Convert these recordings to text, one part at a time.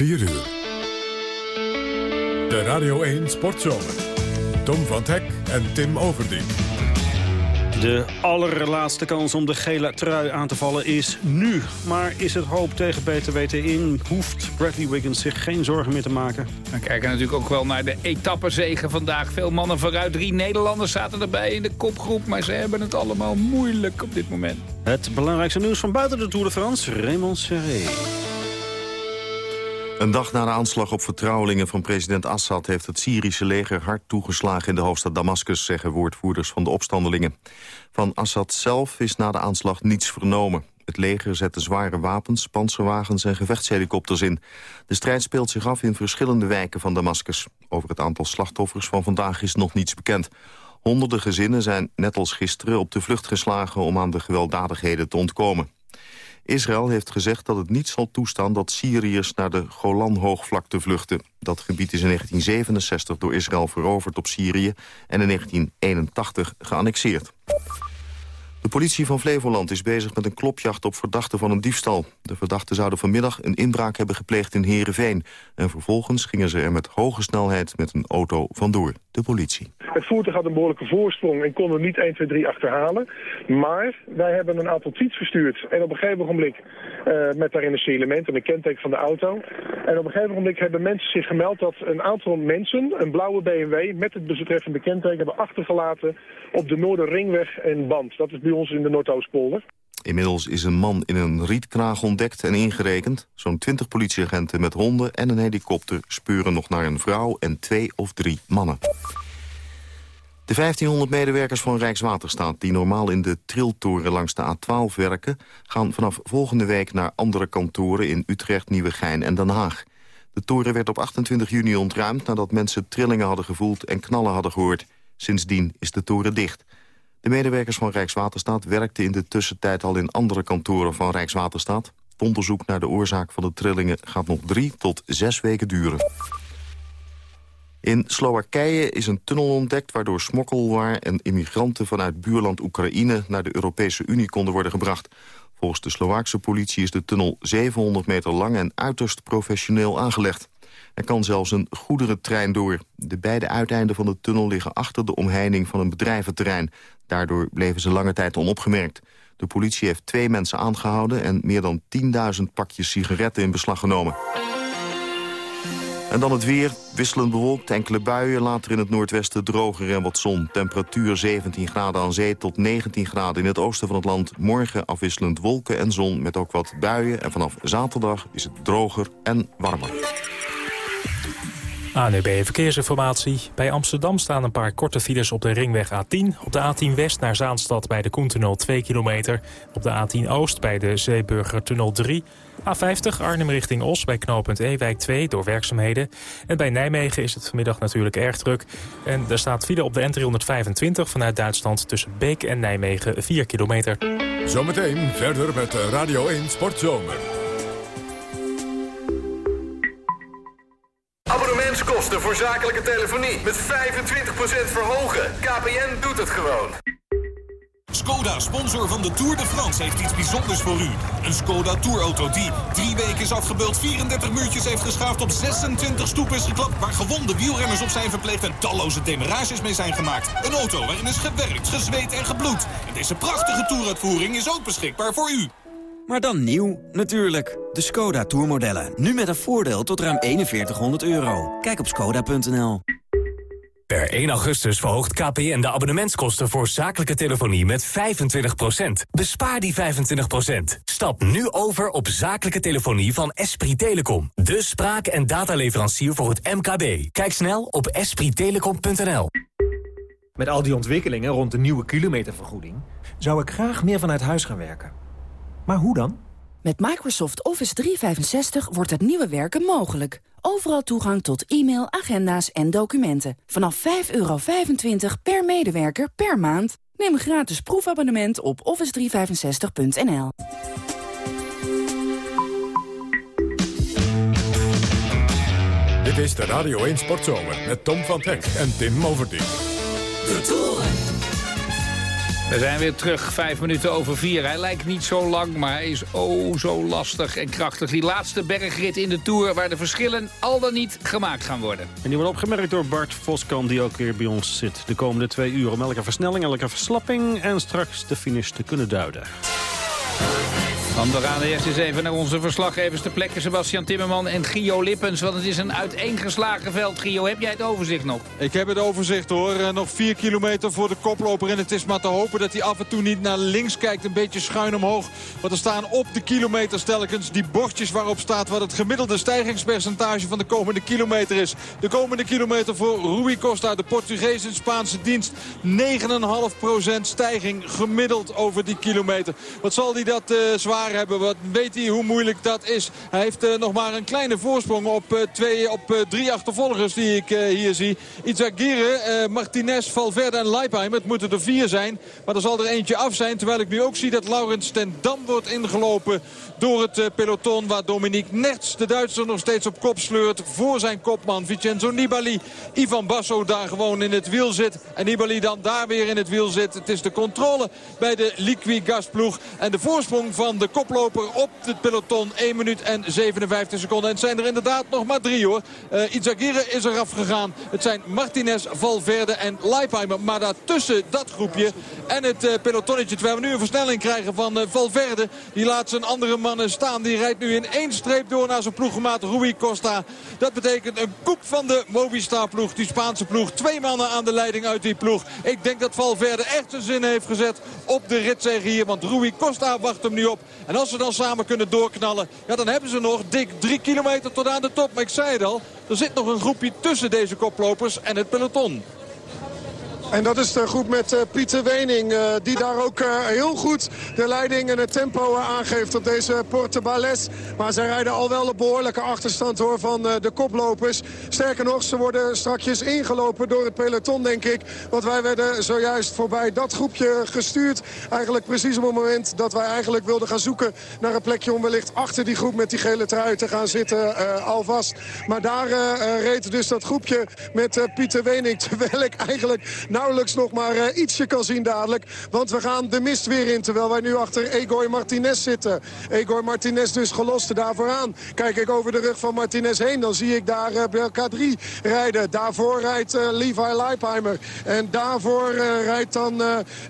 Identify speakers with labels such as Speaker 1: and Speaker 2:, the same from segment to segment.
Speaker 1: 4 uur. De Radio 1 Sportzomer. Tom van Hek en Tim Overdien.
Speaker 2: De allerlaatste kans om de gele trui aan te vallen is nu. Maar is het hoop tegen beter weten in? Hoeft Bradley Wiggins zich geen zorgen meer te maken?
Speaker 3: We kijken natuurlijk ook wel naar de etappezegen vandaag. Veel mannen vooruit. Drie Nederlanders zaten erbij in de kopgroep. Maar ze hebben het allemaal moeilijk op dit moment.
Speaker 2: Het belangrijkste nieuws van buiten de Tour de France. Raymond Serré.
Speaker 4: Een dag na de aanslag op vertrouwelingen van president Assad... heeft het Syrische leger hard toegeslagen in de hoofdstad Damascus... zeggen woordvoerders van de opstandelingen. Van Assad zelf is na de aanslag niets vernomen. Het leger zette zware wapens, panzerwagens en gevechtshelikopters in. De strijd speelt zich af in verschillende wijken van Damascus. Over het aantal slachtoffers van vandaag is nog niets bekend. Honderden gezinnen zijn net als gisteren op de vlucht geslagen... om aan de gewelddadigheden te ontkomen. Israël heeft gezegd dat het niet zal toestaan dat Syriërs naar de Golanhoogvlakte vluchten. Dat gebied is in 1967 door Israël veroverd op Syrië en in 1981 geannexeerd. De politie van Flevoland is bezig met een klopjacht op verdachten van een diefstal. De verdachten zouden vanmiddag een inbraak hebben gepleegd in Heerenveen. En vervolgens gingen ze er met hoge snelheid met een auto vandoor. De politie.
Speaker 5: Het voertuig had een behoorlijke voorsprong en kon er niet 1, 2, 3 achterhalen. Maar wij hebben een aantal tweets verstuurd. En op een gegeven moment, uh, met daarin een signalement en een kenteken van de auto. En op een gegeven moment hebben mensen zich gemeld dat een aantal mensen een blauwe BMW met het betreffende kenteken hebben achtergelaten op de Noorderringweg en band. Dat is bij ons in de Noordoostpolder.
Speaker 4: Inmiddels is een man in een rietkraag ontdekt en ingerekend. Zo'n 20 politieagenten met honden en een helikopter spuren nog naar een vrouw en twee of drie mannen. De 1500 medewerkers van Rijkswaterstaat die normaal in de triltoren langs de A12 werken... gaan vanaf volgende week naar andere kantoren in Utrecht, Nieuwegein en Den Haag. De toren werd op 28 juni ontruimd nadat mensen trillingen hadden gevoeld en knallen hadden gehoord. Sindsdien is de toren dicht. De medewerkers van Rijkswaterstaat werkten in de tussentijd al in andere kantoren van Rijkswaterstaat. Het onderzoek naar de oorzaak van de trillingen gaat nog drie tot zes weken duren. In Slowakije is een tunnel ontdekt waardoor smokkelwaar en immigranten vanuit buurland Oekraïne naar de Europese Unie konden worden gebracht. Volgens de Slovaakse politie is de tunnel 700 meter lang en uiterst professioneel aangelegd. Er kan zelfs een goederentrein door. De beide uiteinden van de tunnel liggen achter de omheining van een bedrijventerrein. Daardoor bleven ze lange tijd onopgemerkt. De politie heeft twee mensen aangehouden en meer dan 10.000 pakjes sigaretten in beslag genomen. En dan het weer, wisselend bewolkt, enkele buien, later in het noordwesten droger en wat zon. Temperatuur 17 graden aan zee tot 19 graden in het oosten van het land. Morgen afwisselend wolken en zon met ook wat buien. En vanaf zaterdag is het droger en warmer.
Speaker 6: ANUB Verkeersinformatie. Bij Amsterdam staan een paar korte files op de ringweg A10. Op de A10 West naar Zaanstad bij de Koentunnel 2 kilometer. Op de A10 Oost bij de Zeeburgertunnel 3. A50 Arnhem richting Os bij knooppunt Ewijk 2 door werkzaamheden. En bij Nijmegen is het vanmiddag natuurlijk erg druk. En er staat file op de N325 vanuit Duitsland tussen Beek en Nijmegen 4 kilometer.
Speaker 1: Zometeen verder met Radio 1 Sportzomer.
Speaker 7: Abonnementskosten voor zakelijke telefonie met 25% verhogen. KPN doet het gewoon.
Speaker 8: Skoda, sponsor van de Tour de France, heeft iets bijzonders voor u. Een Skoda Tourauto die drie weken is afgebeeld, 34 muurtjes heeft geschaafd, op 26 stoep is geklapt, waar gewonde wielrenners op zijn verpleegd en talloze demarages mee zijn gemaakt. Een auto waarin is gewerkt, gezweet en gebloed. En deze prachtige toeruitvoering is ook beschikbaar voor u.
Speaker 9: Maar dan nieuw, natuurlijk. De Skoda Tourmodellen. Nu met een voordeel tot ruim 4100 euro. Kijk op skoda.nl.
Speaker 10: Per 1 augustus verhoogt KPN de abonnementskosten voor zakelijke telefonie met 25%. Bespaar die 25%. Stap nu over op zakelijke telefonie van Esprit Telecom. De spraak- en dataleverancier voor het MKB. Kijk snel op esprittelecom.nl.
Speaker 11: Met al die ontwikkelingen rond de nieuwe kilometervergoeding... zou ik graag meer vanuit huis gaan werken. Maar hoe dan?
Speaker 12: Met Microsoft Office 365 wordt het nieuwe werken mogelijk. Overal toegang tot e-mail, agenda's en documenten. Vanaf 5,25 per medewerker per maand. Neem een gratis proefabonnement op office365.nl.
Speaker 1: Dit is de Radio 1 Sportzomer met Tom van Hek en Tim Overdien.
Speaker 13: De Tour.
Speaker 3: We zijn weer terug, vijf minuten over vier. Hij lijkt niet zo lang, maar hij is oh zo lastig en krachtig. Die laatste bergrit in de Tour waar de verschillen al dan niet gemaakt gaan worden.
Speaker 2: En die wordt opgemerkt door Bart Voskamp, die ook weer bij ons zit. De komende twee uur om elke versnelling, elke verslapping... en straks de finish te kunnen duiden.
Speaker 3: We gaan eerst eens even naar onze verslaggevers ter plekke. Sebastian Timmerman en Gio Lippens. Want het is een uiteengeslagen veld. Gio, heb jij het overzicht nog?
Speaker 13: Ik heb het overzicht hoor. Eh, nog vier kilometer voor de koploper. En het is maar te hopen dat hij af en toe niet naar links kijkt. Een beetje schuin omhoog. Want er staan op de kilometers telkens die bordjes waarop staat... wat het gemiddelde stijgingspercentage van de komende kilometer is. De komende kilometer voor Rui Costa, de Portugees in Spaanse dienst. 9,5% stijging gemiddeld over die kilometer. Wat zal hij dat uh, zwaar hebben. Wat weet hij hoe moeilijk dat is. Hij heeft uh, nog maar een kleine voorsprong op, uh, twee, op uh, drie achtervolgers die ik hier zie. Izagirre, Martinez, Valverde en Leipheimer. Het moeten er vier zijn. Maar er zal er eentje af zijn. Terwijl ik nu ook zie dat Laurens ten Dam wordt ingelopen door het peloton. Waar Dominique Nerts, de Duitser, nog steeds op kop sleurt. Voor zijn kopman Vincenzo Nibali. Ivan Basso daar gewoon in het wiel zit. En Nibali dan daar weer in het wiel zit. Het is de controle bij de Liqui Gasploeg. En de voorsprong van de koploper op het peloton. 1 minuut en 57 seconden. En het zijn er inderdaad nog maar drie hoor. Uh, Izagirre is er afgegaan. Het zijn Martinez, Valverde en Leipheimer. Maar daartussen dat groepje en het uh, pelotonnetje. Terwijl we nu een versnelling krijgen van uh, Valverde. Die laat zijn andere mannen staan. Die rijdt nu in één streep door naar zijn ploeggemaat Rui Costa. Dat betekent een koep van de Movistar ploeg. Die Spaanse ploeg. Twee mannen aan de leiding uit die ploeg. Ik denk dat Valverde echt zijn zin heeft gezet op de ritzege hier. Want Rui Costa wacht hem nu op. En als ze dan samen kunnen doorknallen, ja, dan hebben ze nog dik drie kilometer tot aan de top. Maar ik zei het al, er zit nog een groepje tussen deze koplopers en het peloton.
Speaker 14: En dat is de groep met uh, Pieter Wening. Uh, die daar ook uh, heel goed de leiding en het tempo aangeeft op deze Porte Bales. Maar zij rijden al wel een behoorlijke achterstand hoor, van de koplopers. Sterker nog, ze worden strakjes ingelopen door het peloton denk ik. Want wij werden zojuist voorbij dat groepje gestuurd. Eigenlijk precies op het moment dat wij eigenlijk wilden gaan zoeken naar een plekje om wellicht achter die groep met die gele trui te gaan zitten alvast. Maar daar reed dus dat groepje met Pieter Wening. Terwijl ik eigenlijk nauwelijks nog maar uh, ietsje kan zien dadelijk. Want we gaan de mist weer in. Terwijl wij nu achter Egor Martinez zitten. Egor Martinez dus gelost daarvoor aan. Kijk ik over de rug van Martinez heen. Dan zie ik daar uh, K3 rijden. Daarvoor rijdt uh, Levi Leipheimer. En daarvoor rijdt dan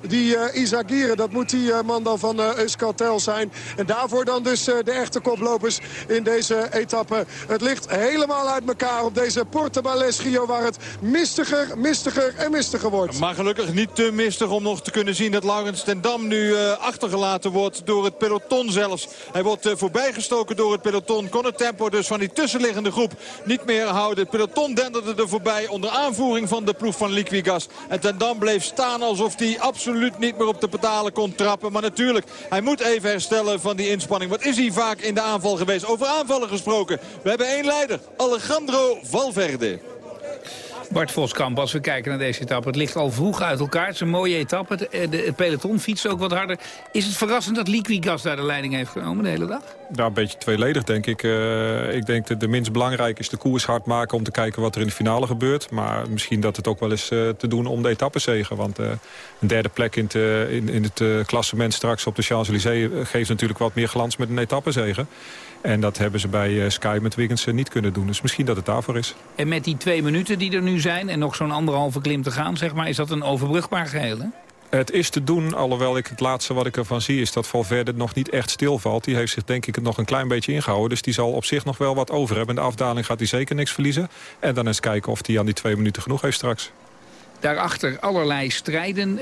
Speaker 14: die Isagire. Dat moet die man dan van Euskaltel zijn. En daarvoor dan dus de echte koplopers in deze etappe. Het ligt helemaal uit elkaar op deze Porte Balesgio. Waar het mistiger, mistiger en mistiger wordt.
Speaker 13: Maar gelukkig niet te mistig om nog te kunnen zien dat Laurens ten Dam nu uh, achtergelaten wordt door het peloton zelfs. Hij wordt uh, voorbijgestoken door het peloton. Kon het tempo dus van die tussenliggende groep niet meer houden. Het peloton denderde er voorbij onder aanvoering van de ploeg van Liquigas. En ten Dam bleef staan alsof hij absoluut niet meer op de pedalen kon trappen. Maar natuurlijk, hij moet even herstellen van die inspanning. Wat is hij vaak in de aanval geweest? Over aanvallen gesproken. We hebben één leider, Alejandro Valverde.
Speaker 3: Bart Voskamp, als we kijken naar deze etappe. Het ligt al vroeg uit elkaar. Het is een mooie etappe. Het, eh, de, peloton fietst ook wat harder. Is het verrassend dat Liquigas daar de leiding heeft genomen de hele dag?
Speaker 15: Nou, een beetje tweeledig, denk ik. Uh, ik denk dat de minst belangrijk is de koers hard maken... om te kijken wat er in de finale gebeurt. Maar misschien dat het ook wel is uh, te doen om de etappezegen. Want een derde plek in, in, in het klassement straks op de Champs-Élysées... geeft natuurlijk wat meer glans met een etappezegen. En dat hebben ze bij Sky met Wiggins niet kunnen doen. Dus misschien dat het daarvoor is.
Speaker 3: En met die twee minuten die er nu zijn... en nog zo'n anderhalve klim te gaan, zeg maar... is dat een overbrugbaar geheel, hè?
Speaker 15: Het is te doen, alhoewel ik het laatste wat ik ervan zie... is dat Valverde nog niet echt stilvalt. Die heeft zich denk ik nog een klein beetje ingehouden. Dus die zal op zich nog wel wat over hebben. In de afdaling gaat hij zeker niks verliezen. En dan eens kijken of hij aan die twee minuten genoeg heeft straks.
Speaker 3: Daarachter allerlei strijden.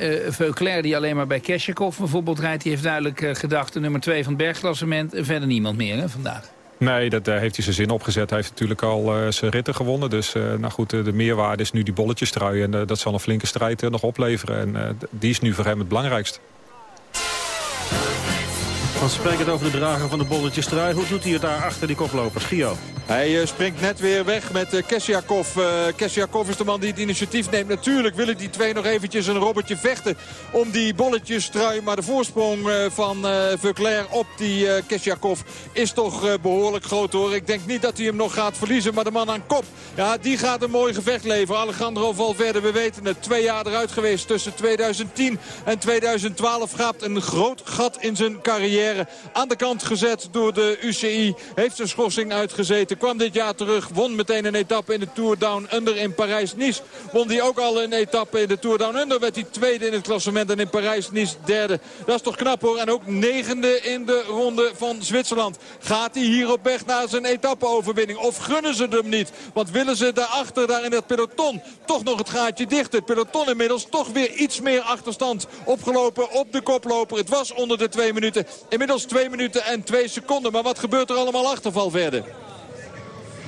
Speaker 3: Uh, die alleen maar bij Kesjekov bijvoorbeeld rijdt... die heeft duidelijk uh, gedacht de nummer 2 van het bergklassement. verder niemand meer hè, vandaag.
Speaker 15: Nee, dat, daar heeft hij zijn zin opgezet. Hij heeft natuurlijk al zijn ritten gewonnen. Dus nou goed, de meerwaarde is nu die bolletjestrui. En dat zal een flinke strijd nog opleveren. En die is nu voor hem het belangrijkst.
Speaker 2: Spreek het over de drager van de bolletjes trui. Hoe doet hij het daar achter die koplopers? Gio.
Speaker 13: Hij eh, springt net weer weg met uh, Kesjakov. Uh, Kesjakov is de man die het initiatief neemt. Natuurlijk willen die twee nog eventjes een robbertje vechten om die bolletjes trui. Maar de voorsprong van Verclair op die Kesjakov is toch behoorlijk groot hoor. Ik denk niet dat hij hem nog gaat verliezen. Maar de man aan kop, ja, die gaat een mooi gevecht leveren. Alejandro Valverde, we weten het. Twee jaar eruit geweest tussen 2010 en 2012. Gaat een groot gat in zijn carrière. Aan de kant gezet door de UCI. Heeft zijn schorsing uitgezeten kwam dit jaar terug. Won meteen een etappe in de Tour Down Under in Parijs-Nice. Won die ook al een etappe in de Tour Down Under. Werd hij tweede in het klassement en in Parijs-Nice derde. Dat is toch knap hoor. En ook negende in de ronde van Zwitserland. Gaat hij hier op weg naar zijn etappe-overwinning? Of gunnen ze hem niet? Want willen ze daarachter, daar in het peloton, toch nog het gaatje dicht. Het peloton inmiddels toch weer iets meer achterstand opgelopen op de koploper. Het was onder de twee minuten. Inmiddels twee minuten en twee seconden. Maar wat gebeurt er allemaal achter Valverde?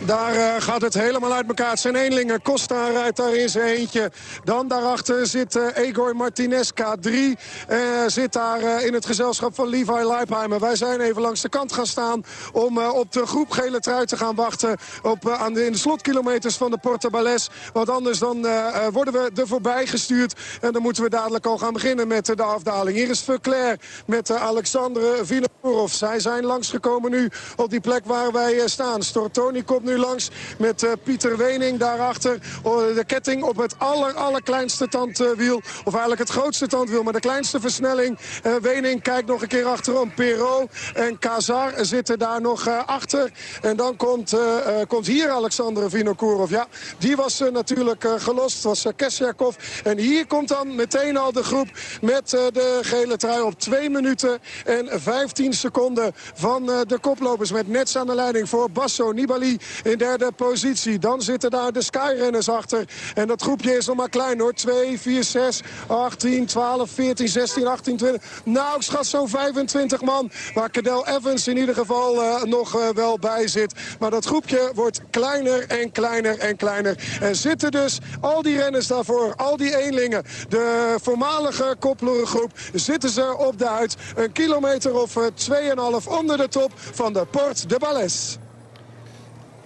Speaker 14: Daar uh, gaat het helemaal uit elkaar. Zijn eenlingen. Costa rijdt daar in zijn eentje. Dan daarachter zit uh, Egor Martinez, K3. Uh, zit daar in het gezelschap van Levi Leipheimer. Wij zijn even langs de kant gaan staan om op de groep gele trui te gaan wachten. Op, aan de, in de slotkilometers van de Porta Bales. Want anders dan worden we er voorbij gestuurd. En dan moeten we dadelijk al gaan beginnen met de afdaling. Hier is Verclair met Alexandre Vinokourov. Zij zijn langsgekomen nu op die plek waar wij staan. Stortoni komt nu langs met uh, Pieter Wening daarachter. Uh, de ketting op het aller, allerkleinste tandwiel. Of eigenlijk het grootste tandwiel, maar de kleinste versnelling. Uh, Wening kijkt nog een keer achterom. Perot en Kazar zitten daar nog achter. En dan komt, komt hier Alexander Vinokourov. Ja, die was natuurlijk gelost. was Kesjakov. En hier komt dan meteen al de groep met de gele trui op 2 minuten en 15 seconden van de koplopers. Met Nets aan de leiding voor Basso Nibali in derde positie. Dan zitten daar de Skyrenners achter. En dat groepje is nog maar klein hoor. 2, 4, 6, 18, 12, 14, 16, 18, 20. Nou, ik schat zo'n 25 man. Waar Cadel Evans in ieder geval uh, nog uh, wel bij zit. Maar dat groepje wordt kleiner en kleiner en kleiner. En zitten dus al die renners daarvoor, al die eenlingen. De voormalige koploerengroep zitten ze op de huid. Een kilometer of uh, 2,5 onder de top van de Port de Balles.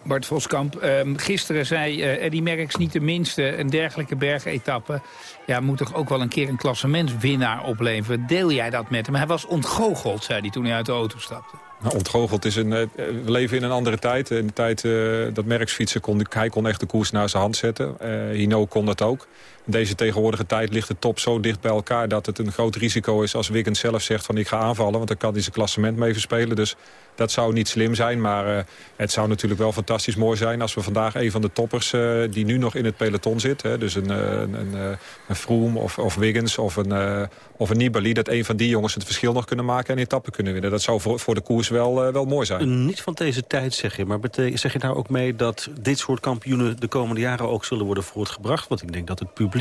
Speaker 3: Bart Voskamp, um, gisteren zei uh, Eddy Merckx niet de minste... een dergelijke bergetappe ja, moet toch ook wel een keer een klassementswinnaar opleveren. Deel jij dat met hem? Hij was ontgoocheld, zei hij toen hij uit de auto stapte.
Speaker 15: Nou, ontgoocheld is een... Uh, we leven in een andere tijd. In de tijd uh, dat Merckx fietsen kon, hij kon echt de koers naar zijn hand zetten. Hino kon dat ook. Deze tegenwoordige tijd ligt de top zo dicht bij elkaar... dat het een groot risico is als Wiggins zelf zegt van ik ga aanvallen... want dan kan hij zijn klassement mee verspelen. Dus dat zou niet slim zijn, maar uh, het zou natuurlijk wel fantastisch mooi zijn... als we vandaag een van de toppers uh, die nu nog in het peloton zit... Hè, dus een, een, een, een Froome of, of Wiggins of een, of een Nibali... dat een van die jongens het verschil nog kunnen maken en etappen kunnen winnen. Dat zou voor, voor de koers wel, wel mooi zijn.
Speaker 2: Niet van deze tijd, zeg je. Maar zeg je daar ook mee dat dit soort kampioenen... de komende jaren ook zullen worden voortgebracht? Want ik denk dat het publiek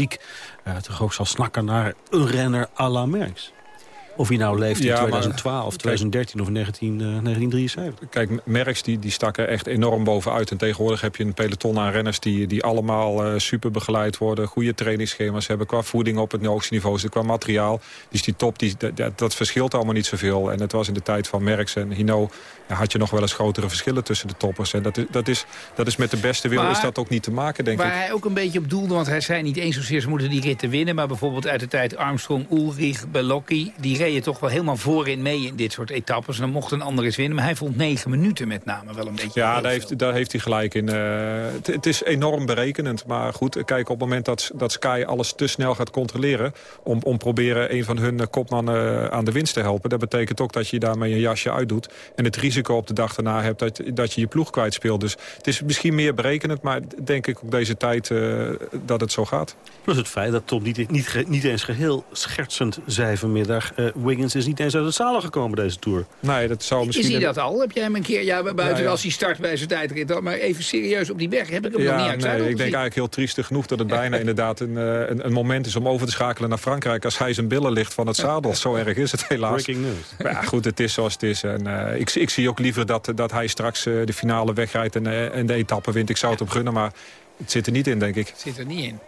Speaker 2: toch ook zal snakken naar een renner à la Merckx. Of hij nou leeft in ja, 2012, maar, 2013 of 19, uh, 1973.
Speaker 15: Kijk, Merckx die, die stak er echt enorm bovenuit. En tegenwoordig heb je een peloton aan renners die, die allemaal uh, super begeleid worden. Goede trainingsschema's hebben qua voeding op het hoogste niveau. Dus qua materiaal. Dus die top, die, dat, dat, verschilt allemaal niet zoveel. En het was in de tijd van Merckx en Hino... Ja, had je nog wel eens grotere verschillen tussen de toppers. En dat is, dat is, dat is met de beste wil is dat ook niet te maken, denk
Speaker 3: waar
Speaker 15: ik.
Speaker 3: Waar hij ook een beetje op doelde, want hij zei niet eens zozeer... ze moeten die ritten winnen, maar bijvoorbeeld uit de tijd Armstrong, Ulrich, Belocchi... die reden toch wel helemaal voorin mee in dit soort etappes. En dan mocht een ander eens winnen. Maar hij vond negen minuten met name wel een beetje
Speaker 15: Ja, daar heeft, daar heeft hij gelijk in. Uh, het, is enorm berekenend. Maar goed, kijk op het moment dat, dat Sky alles te snel gaat controleren... om, om proberen een van hun kopmannen aan de winst te helpen... dat betekent ook dat je daarmee een jasje uitdoet. En het risico op de dag daarna hebt dat, dat je je ploeg kwijtspeelt. Dus het is misschien meer berekenend. Maar denk ik op deze tijd uh, dat het zo gaat.
Speaker 2: Plus het feit dat Tom niet, niet, niet eens geheel schertsend zei vanmiddag... Uh, Wiggins is niet eens uit het zalen gekomen deze Tour.
Speaker 15: Nee, dat zou misschien...
Speaker 3: Is hij dat al? Heb jij hem een keer, ja, buiten ja, ja. als hij start bij zijn tijdrit... maar even serieus op die weg, heb ik hem
Speaker 15: ja,
Speaker 3: nog niet uit
Speaker 15: nee, Ik denk eigenlijk heel triestig genoeg dat het bijna inderdaad een, een, een, moment is... om over te schakelen naar Frankrijk als hij zijn billen ligt van het zadel. Zo erg is het helaas.
Speaker 2: Breaking news.
Speaker 15: Maar ja, goed, het is zoals het is. En, uh, ik, ik, zie ook liever dat, dat hij straks uh, de finale wegrijdt en, uh, en de etappe wint. Ik zou het op gunnen, maar het zit er niet in, denk ik. Het
Speaker 3: zit er niet in.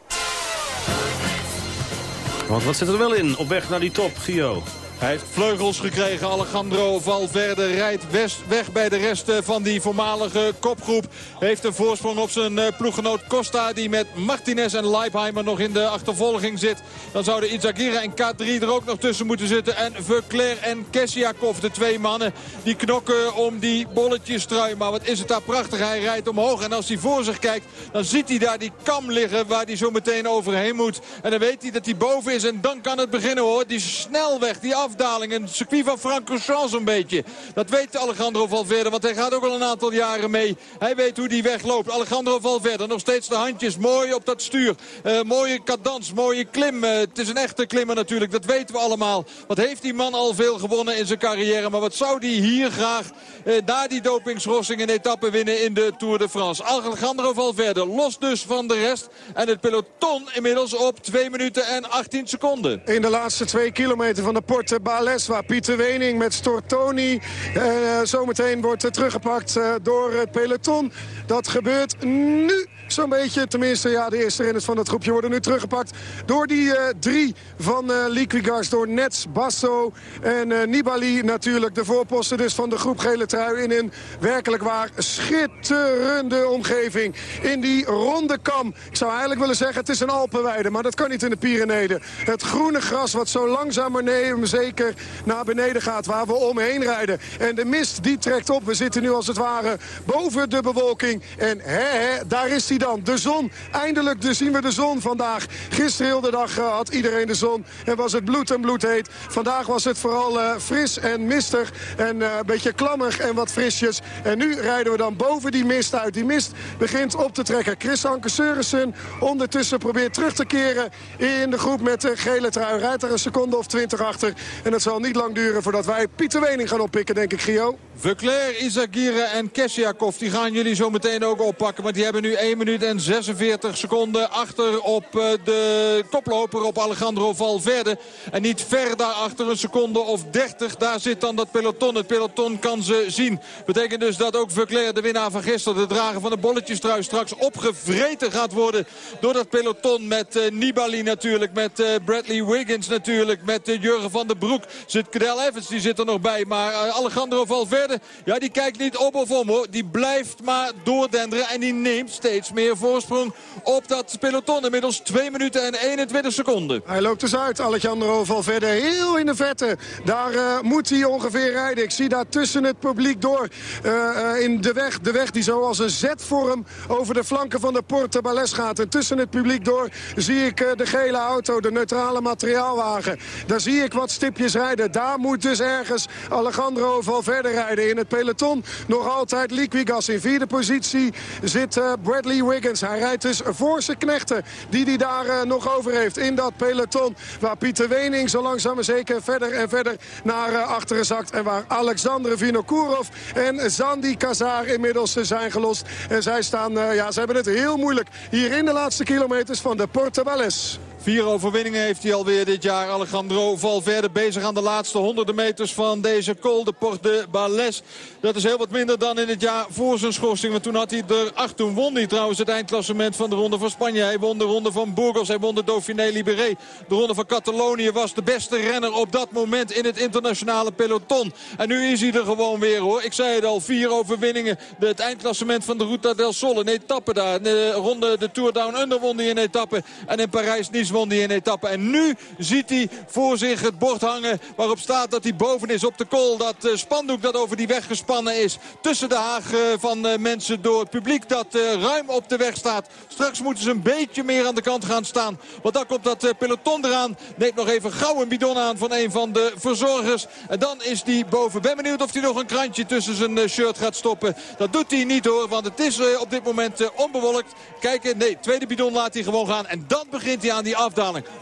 Speaker 2: Want wat zit er wel in op weg naar die top, Gio?
Speaker 13: Hij heeft vleugels gekregen. Alejandro Valverde rijdt west, weg bij de rest van die voormalige kopgroep. Heeft een voorsprong op zijn eh, ploeggenoot Costa. Die met Martinez en Leipheimer nog in de achtervolging zit. Dan zouden Izagira en K3 er ook nog tussen moeten zitten. En Verclair en Kessiakov, de twee mannen, die knokken om die bolletjes trui. Maar wat is het daar prachtig. Hij rijdt omhoog. En als hij voor zich kijkt, dan ziet hij daar die kam liggen waar hij zo meteen overheen moet. En dan weet hij dat hij boven is. En dan kan het beginnen hoor. Die snelweg, die Een circuit van Francorchamps een beetje. Dat weet Alejandro Valverde, want hij gaat ook al een aantal jaren mee. Hij weet hoe die weg loopt. Alejandro Valverde, nog steeds de handjes mooi op dat stuur. Uh, mooie cadans, mooie klim. Uh, het is een echte klimmer natuurlijk, dat weten we allemaal. Wat heeft die man al veel gewonnen in zijn carrière. Maar wat zou die hier graag uh, na die dopingsrossing een etappe winnen in de Tour de France. Alejandro Valverde, los dus van de rest. En het peloton inmiddels op 2 minuten en 18 seconden.
Speaker 14: In de laatste twee kilometer van de Porte Bales, waar Pieter Wening met Stortoni uh, zometeen wordt teruggepakt uh, door het peloton. Dat gebeurt nu zo'n beetje. Tenminste, ja, de eerste renners van het groepje worden nu teruggepakt door die drie van uh, Liquigas. Door Nets, Basso en Nibali natuurlijk. De voorposten dus van de groep Gele Trui in een werkelijk waar schitterende omgeving. In die ronde kam. Ik zou eigenlijk willen zeggen het is een Alpenweide, maar dat kan niet in de Pyreneeën. Het groene gras wat zo langzaam maar nee, zeker naar beneden gaat waar we omheen rijden. En de mist die trekt op. We zitten nu als het ware boven de bewolking. En hè, hè daar is hij dan. De zon. Eindelijk dus zien we de zon vandaag. Gisteren heel de dag had iedereen de zon. En was het bloed en bloed heet. Vandaag was het vooral uh, fris en mistig. En uh, een beetje klammig en wat frisjes. En nu rijden we dan boven die mist uit. Die mist begint op te trekken. Chris Anke Seurissen ondertussen probeert terug te keren in de groep met de gele trui. Rijdt er een seconde of twintig achter. En het zal niet lang duren voordat wij Pieter Wening gaan oppikken, denk ik, Gio.
Speaker 13: Verclair, Izagirre en Kessiakov, die gaan jullie zo meteen ook oppakken. Want die hebben nu 1 minuut en 46 seconden achter op de koploper op Alejandro Valverde. En niet ver daarachter, een seconde of 30, daar zit dan dat peloton. Het peloton kan ze zien. Betekent dus dat ook Verclair, de winnaar van gisteren, de drager van de bolletjestrui, straks opgevreten gaat worden door dat peloton. Met uh, Nibali natuurlijk, met uh, Bradley Wiggins natuurlijk, met Jurgen van der Broek. Zit Cadel Evans, die zit er nog bij. Maar Alejandro Valverde, ja, die kijkt niet op of om hoor. Die blijft maar doordenderen en die neemt steeds meer voorsprong op dat peloton. Inmiddels 2 minuten en 21 seconden.
Speaker 14: Hij loopt dus uit, Alejandro Valverde. Heel in de vette. Daar uh, moet hij ongeveer rijden. Ik zie daar tussen het publiek door uh, in de weg. De weg die zo als een Z-vorm over de flanken van de Porte Bales gaat. En tussen het publiek door zie ik de gele auto, de neutrale materiaalwagen. Daar zie ik wat rijden. Daar moet dus ergens Alejandro Valverde rijden. In het peloton nog altijd Liquigas. In vierde positie zit Bradley Wiggins. Hij rijdt dus voor zijn knechten die hij daar uh, nog over heeft in dat peloton. Waar Pieter Wening zo langzaam maar zeker verder en verder naar uh, achteren zakt. En waar Alexander Vinokourov en Zandi Kazar inmiddels zijn gelost. En zij staan, ja, ze hebben het heel moeilijk hier in de laatste kilometers van de Bales.
Speaker 13: Vier overwinningen heeft hij alweer dit jaar. Alejandro Valverde bezig aan de laatste honderden meters van deze Col de Porte Bales. Dat is heel wat minder dan in het jaar voor zijn schorsing. Want toen had hij er acht. Toen won hij trouwens het eindklassement van de Ronde van Spanje. Hij won de Ronde van Burgos. Hij won de Dauphiné Libéré. De Ronde van Catalonië was de beste renner op dat moment in het internationale peloton. En nu is hij er gewoon weer hoor. Ik zei het al, vier overwinningen. De, het eindklassement van de Ruta del Sol. Een etappe daar. De ronde de Tour Down Under won hij een etappe. En in Parijs-Nice won hij een etappe. En nu ziet hij voor zich het bord hangen waarop staat dat hij boven is op de kool. Dat uh, spandoek dat over die weg gespannen is. Tussen de haag van uh, mensen door het publiek dat ruim op de weg staat. Straks moeten ze een beetje meer aan de kant gaan staan. Want dan komt dat peloton eraan. Neemt nog even gauw een bidon aan van een van de verzorgers. En dan is hij boven. Ben benieuwd of hij nog een krantje tussen zijn shirt gaat stoppen. Dat doet hij niet hoor. Want het is op dit moment onbewolkt. Kijken. Nee, tweede bidon laat hij gewoon gaan. En dan begint hij aan die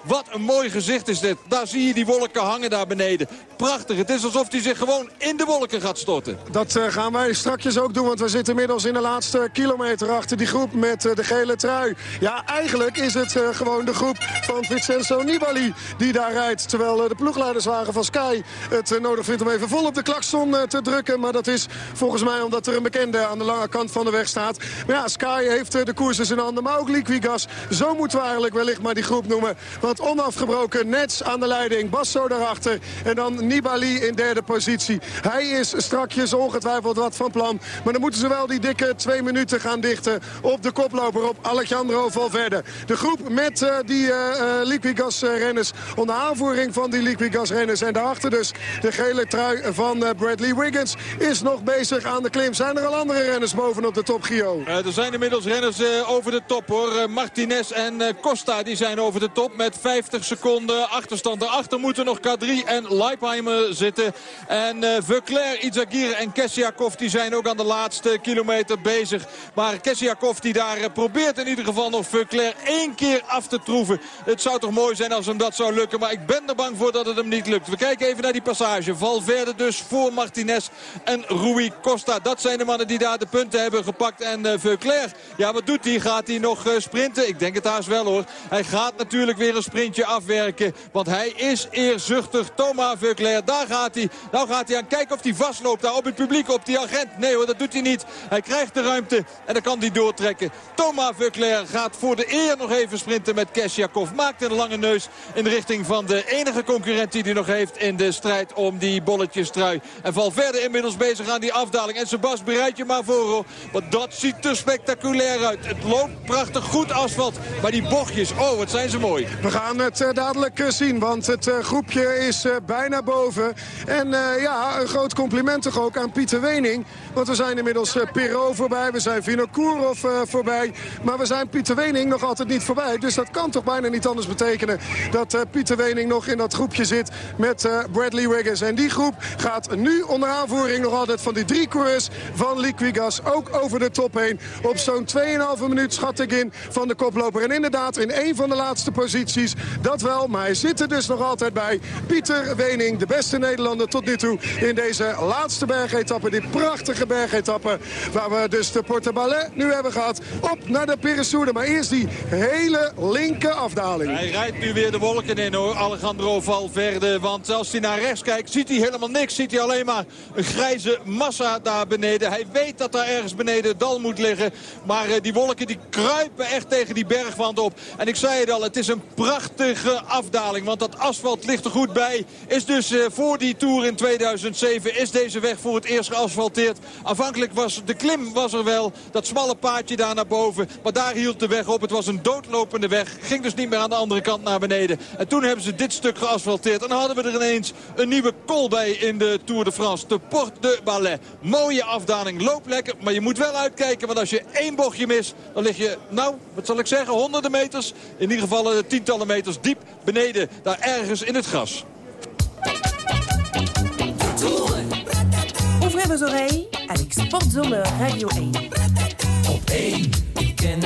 Speaker 13: Wat een mooi gezicht is dit. Daar zie je die wolken hangen daar beneden. Prachtig. Het is alsof hij zich gewoon in de wolken gaat storten.
Speaker 14: Dat uh, gaan wij strakjes ook doen. Want we zitten inmiddels in de laatste kilometer achter die groep met uh, de gele trui. Ja, eigenlijk is het uh, gewoon de groep van Vincenzo Nibali die daar rijdt. Terwijl de ploegleiderswagen van Sky het nodig vindt om even vol op de klakson te drukken. Maar dat is volgens mij omdat er een bekende aan de lange kant van de weg staat. Maar ja, Sky heeft de koers in handen. Maar ook Liquigas. Zo moeten we eigenlijk wellicht maar die groep noemen. Want onafgebroken Nets aan de leiding. Basso daarachter. En dan Nibali in derde positie. Hij is strakjes ongetwijfeld wat van plan. Maar dan moeten ze wel die dikke twee minuten gaan dichten op de koploper op Alejandro Valverde. De groep met uh, die uh, Liquigas-renners onder aanvoering van die Liquigas-renners. En daarachter dus de gele trui van Bradley Wiggins is nog bezig aan de klim. Zijn er al andere renners bovenop de top, Gio?
Speaker 13: er zijn inmiddels renners over de top, hoor. Martinez en Costa die zijn over de top met 50 seconden achterstand. Daarachter moeten nog K3 en Leipheimer zitten. En uh, Veuclair, Izagir en Kessiakov die zijn ook aan de laatste kilometer bezig. Maar Kessiakov die daar uh, probeert in ieder geval nog Veuclair één keer af te troeven. Het zou toch mooi zijn als hem dat zou lukken. Maar ik ben er bang voor dat het hem niet lukt. We kijken even naar die passage. Valverde dus voor Martinez en Rui Costa. Dat zijn de mannen die daar de punten hebben gepakt. En uh, ja wat doet hij? Gaat hij nog sprinten? Ik denk het haast wel hoor. Hij gaat natuurlijk weer een sprintje afwerken. Want hij is eerzuchtig. Thomas Veuclair, daar gaat hij. Nou gaat hij aan kijken of hij vastloopt daar op het publiek, op die agent. Nee hoor, dat doet hij niet. Hij krijgt de ruimte en dan kan hij doortrekken. Thomas Veuclair gaat voor de eer nog even sprinten met Kesjakov. Maakt een lange neus in de richting van de enige concurrent die hij nog heeft in de strijd om die bolletjestrui. En verder inmiddels bezig aan die afdaling. En Sebas, bereid je maar voor. Want dat ziet er spectaculair uit. Het loopt prachtig goed asfalt. Maar die bochtjes, oh wat zijn ze mooi.
Speaker 14: We gaan het uh, dadelijk uh, zien, want het uh, groepje is bijna boven. En ja, een groot compliment toch ook aan Pieter Wening. Want we zijn inmiddels Perot voorbij, we zijn Vinokourov voorbij. Maar we zijn Pieter Wening nog altijd niet voorbij. Dus dat kan toch bijna niet anders betekenen dat Pieter Wening nog in dat groepje zit met Bradley Wiggins. En die groep gaat nu onder aanvoering nog altijd van die drie coureurs van Liquigas ook over de top heen. Op zo'n 2,5 minuut schat ik in van de koploper. En inderdaad in een van de laatste posities dat wel. Maar hij zit er dus nog altijd bij. Pieter Wening, de beste Nederlander tot nu toe in deze laatste bergetappe. Dit prachtige bergetappe waar we dus de Porte Ballet nu hebben gehad. Op naar de Peressourde. Maar eerst die hele linker afdaling.
Speaker 13: Hij rijdt nu weer de wolken in hoor, Alejandro Valverde. Want als hij naar rechts kijkt ziet hij helemaal niks. Ziet hij alleen maar een grijze massa daar beneden. Hij weet dat daar ergens beneden dal moet liggen. Maar uh, die wolken die kruipen echt tegen die bergwand op. En ik zei het al, is een prachtige afdaling. Want dat asfalt ligt er goed bij. Is dus uh, voor die Tour in 2007 is deze weg voor het eerst geasfalteerd. Aanvankelijk was de klim was er wel. Dat smalle paadje daar naar boven. Maar daar hield de weg op. Het was een doodlopende weg. Ging dus niet meer aan de andere kant naar beneden. En toen hebben ze dit stuk geasfalteerd. En dan hadden we er ineens een nieuwe kol bij in de Tour de France. De Porte de Ballet. Mooie afdaling. Loop lekker. Maar je moet wel uitkijken. Want als je één bochtje mist, dan lig je, nou, wat zal ik zeggen, honderden meters. In ieder geval uh, tientallen meters diep beneden. Daar ergens in het gras.
Speaker 16: Ouvrez vos oreilles avec Radio 1.
Speaker 17: Op 1, ik ken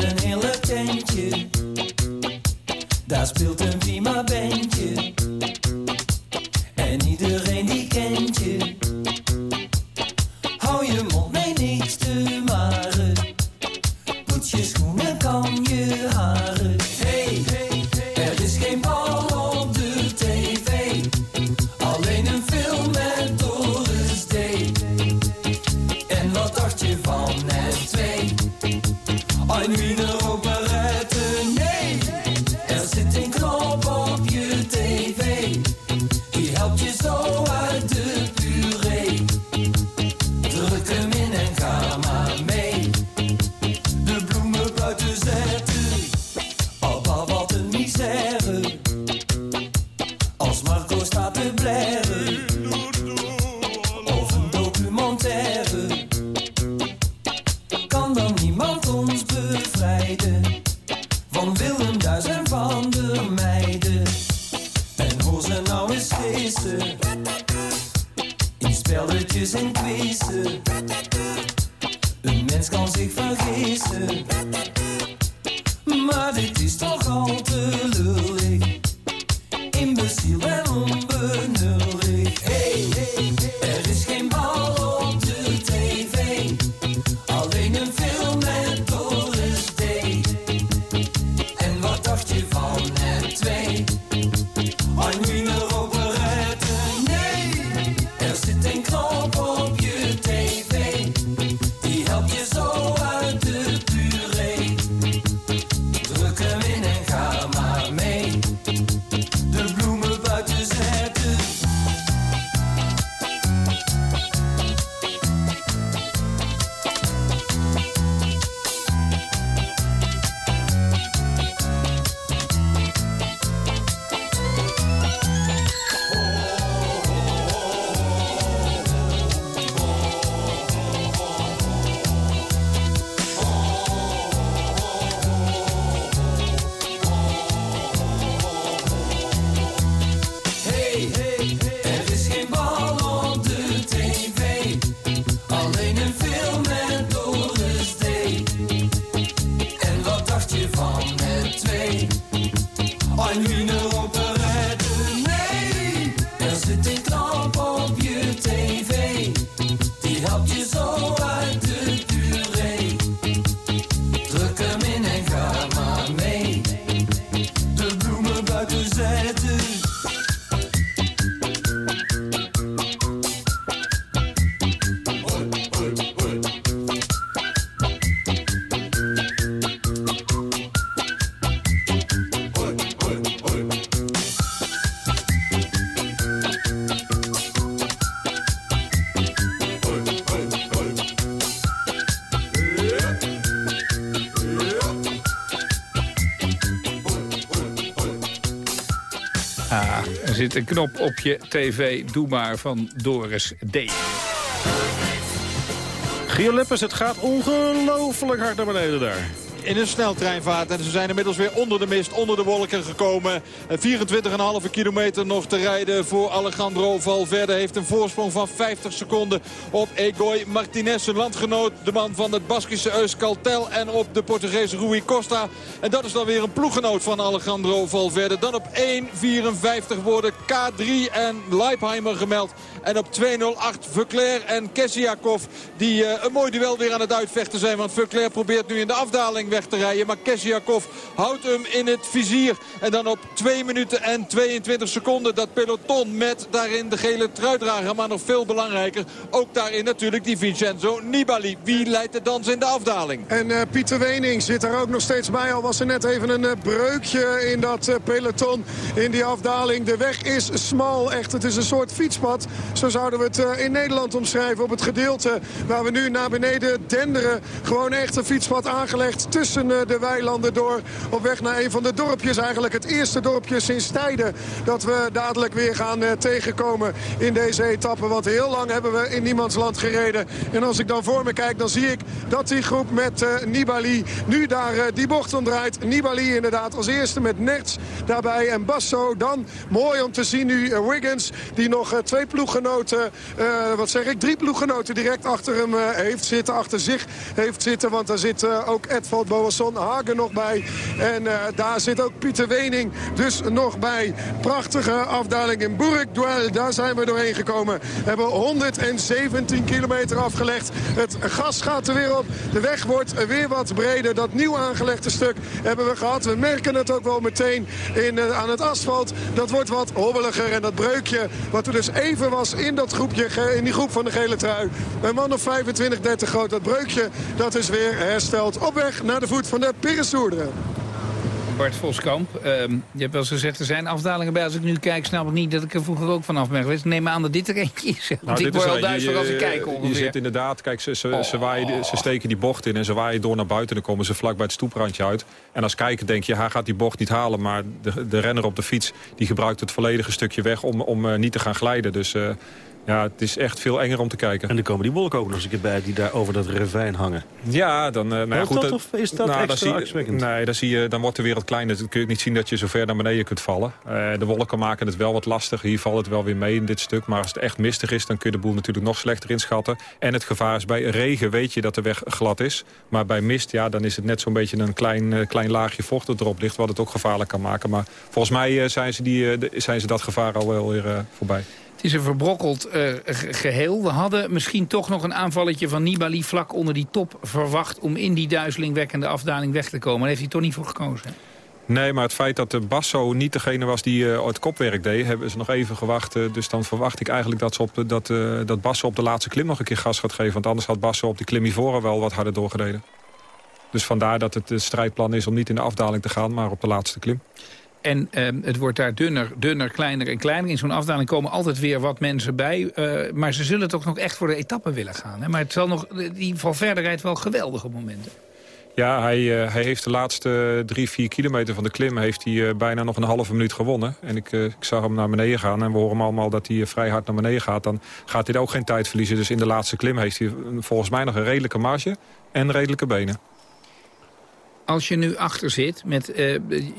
Speaker 17: zit een knop op je tv.
Speaker 3: Doe maar van Doris D.
Speaker 2: Gio het gaat ongelooflijk hard naar beneden daar
Speaker 13: in een sneltreinvaart. En ze zijn inmiddels weer onder de mist, onder de wolken gekomen. 24,5 kilometer nog te rijden voor Alejandro Valverde. Heeft een voorsprong van 50 seconden op Egoy Martinez. Zijn landgenoot, de man van het Baskische Euskaltel. En op de Portugese Rui Costa. En dat is dan weer een ploeggenoot van Alejandro Valverde. Dan op 1,54 worden K3 en Leipheimer gemeld. En op 2.08 Verclair en Kessiakov. Die uh, een mooi duel weer aan het uitvechten zijn. Want Verclair probeert nu in de afdaling weg. Maar Kessiakov houdt hem in het vizier. En dan op 2 minuten en 22 seconden dat peloton met daarin de gele truidrager. Maar nog veel belangrijker, ook daarin natuurlijk die Vincenzo Nibali. Wie leidt de dans in de afdaling?
Speaker 14: En uh, Pieter Wening zit er ook nog steeds bij. Al was er net even een uh, breukje in dat uh, peloton in die afdaling. De weg is smal, echt. Het is een soort fietspad. Zo zouden we het in Nederland omschrijven op het gedeelte waar we nu naar beneden denderen. Gewoon echt een fietspad aangelegd tussen tussen eh, de weilanden door. Op weg naar een van de dorpjes. Eigenlijk het eerste dorpje sinds tijden dat we dadelijk weer gaan eh, tegenkomen in deze etappe. Want heel lang hebben we in niemands land gereden. En als ik dan voor me kijk, dan zie ik dat die groep met uh, Nibali nu daar die bocht omdraait. Nibali inderdaad als eerste met Nerts daarbij. En Basso dan, mooi om te zien nu Wiggins. Die nog twee ploeggenoten, wat zeg ik, drie ploeggenoten direct achter hem heeft zitten. Achter zich heeft zitten, want daar zit ook Ed Valdbo Boasson Hagen nog bij. En uh, daar zit ook Pieter Wening dus nog bij. Prachtige afdaling in Bourg-Duel. Daar zijn we doorheen gekomen. We hebben 117 kilometer afgelegd. Het gas gaat er weer op. De weg wordt weer wat breder. Dat nieuw aangelegde stuk hebben we gehad. We merken het ook wel meteen in, uh, aan het asfalt. Dat wordt wat hobbeliger. En dat breukje wat er dus even was in dat groepje, in die groep van de gele trui. Een man of 25, 30 groot. Dat breukje dat is weer hersteld. Op weg naar de voet van de Peresoerderen.
Speaker 3: Bart Voskamp, uh, je hebt wel eens gezegd, er zijn afdalingen bij. Als ik nu kijk, snap ik niet dat ik er vroeger ook vanaf ben geweest. Neem aan dat dit er eentje is. Want
Speaker 15: nou,
Speaker 3: ik word wel duizelig als ik kijk ongeveer.
Speaker 15: Je zit inderdaad, kijk, ze, ze, ze, waaien, ze steken die bocht in en ze waaien door naar buiten. En dan komen ze vlak bij het stoeprandje uit. En als kijker denk je, hij gaat die bocht niet halen. Maar de, de renner op de fiets, die gebruikt het volledige stukje weg om, om uh, niet te gaan glijden. Dus... Uh, ja, het is echt veel enger om te kijken.
Speaker 2: En dan komen die wolken ook nog eens een keer bij die daar over dat ravijn hangen.
Speaker 15: Ja, dan... Uh,
Speaker 2: nou, goed, dat, of is dat nou, extra
Speaker 15: zie, Nee, dan, zie je, dan wordt de wereld kleiner. Dan kun je niet zien dat je zo ver naar beneden kunt vallen. Uh, de wolken maken het wel wat lastig. Hier valt het wel weer mee in dit stuk. Maar als het echt mistig is, dan kun je de boel natuurlijk nog slechter inschatten. En het gevaar is bij regen weet je dat de weg glad is. Maar bij mist, ja, dan is het net zo'n beetje een klein, uh, klein laagje vocht dat erop ligt... wat het ook gevaarlijk kan maken. Maar volgens mij zijn, ze die, zijn ze dat gevaar al wel weer voorbij.
Speaker 3: Het is een verbrokkeld uh, geheel. We hadden misschien toch nog een aanvalletje van Nibali vlak onder die top verwacht... om in die duizelingwekkende afdaling weg te komen. Daar heeft hij toch niet voor gekozen.
Speaker 15: Nee, maar het feit dat de Basso niet degene was die uh, het kopwerk deed... hebben ze nog even gewacht. Uh, dus dan verwacht ik eigenlijk dat, ze op, dat, dat Basso op de laatste klim nog een keer gas gaat geven. Want anders had Basso op die klim hiervoor wel wat harder doorgereden. Dus vandaar dat het strijdplan is om niet in de afdaling te gaan... maar op de laatste klim.
Speaker 3: En uh, het wordt daar dunner, dunner, kleiner en kleiner. In zo'n afdaling komen altijd weer wat mensen bij. Uh, maar ze zullen toch nog echt voor de etappe willen gaan. Hè? Maar het zal nog, die Valverde rijdt wel geweldige momenten.
Speaker 15: Ja, hij, uh, hij heeft de laatste drie, vier kilometer van de klim... heeft hij bijna nog een halve minuut gewonnen. En ik, ik zag hem naar beneden gaan. En we horen allemaal dat hij vrij hard naar beneden gaat. Dan gaat hij ook geen tijd verliezen. Dus in de laatste klim heeft hij volgens mij nog een redelijke marge... en redelijke benen.
Speaker 3: Als je nu achter zit met uh,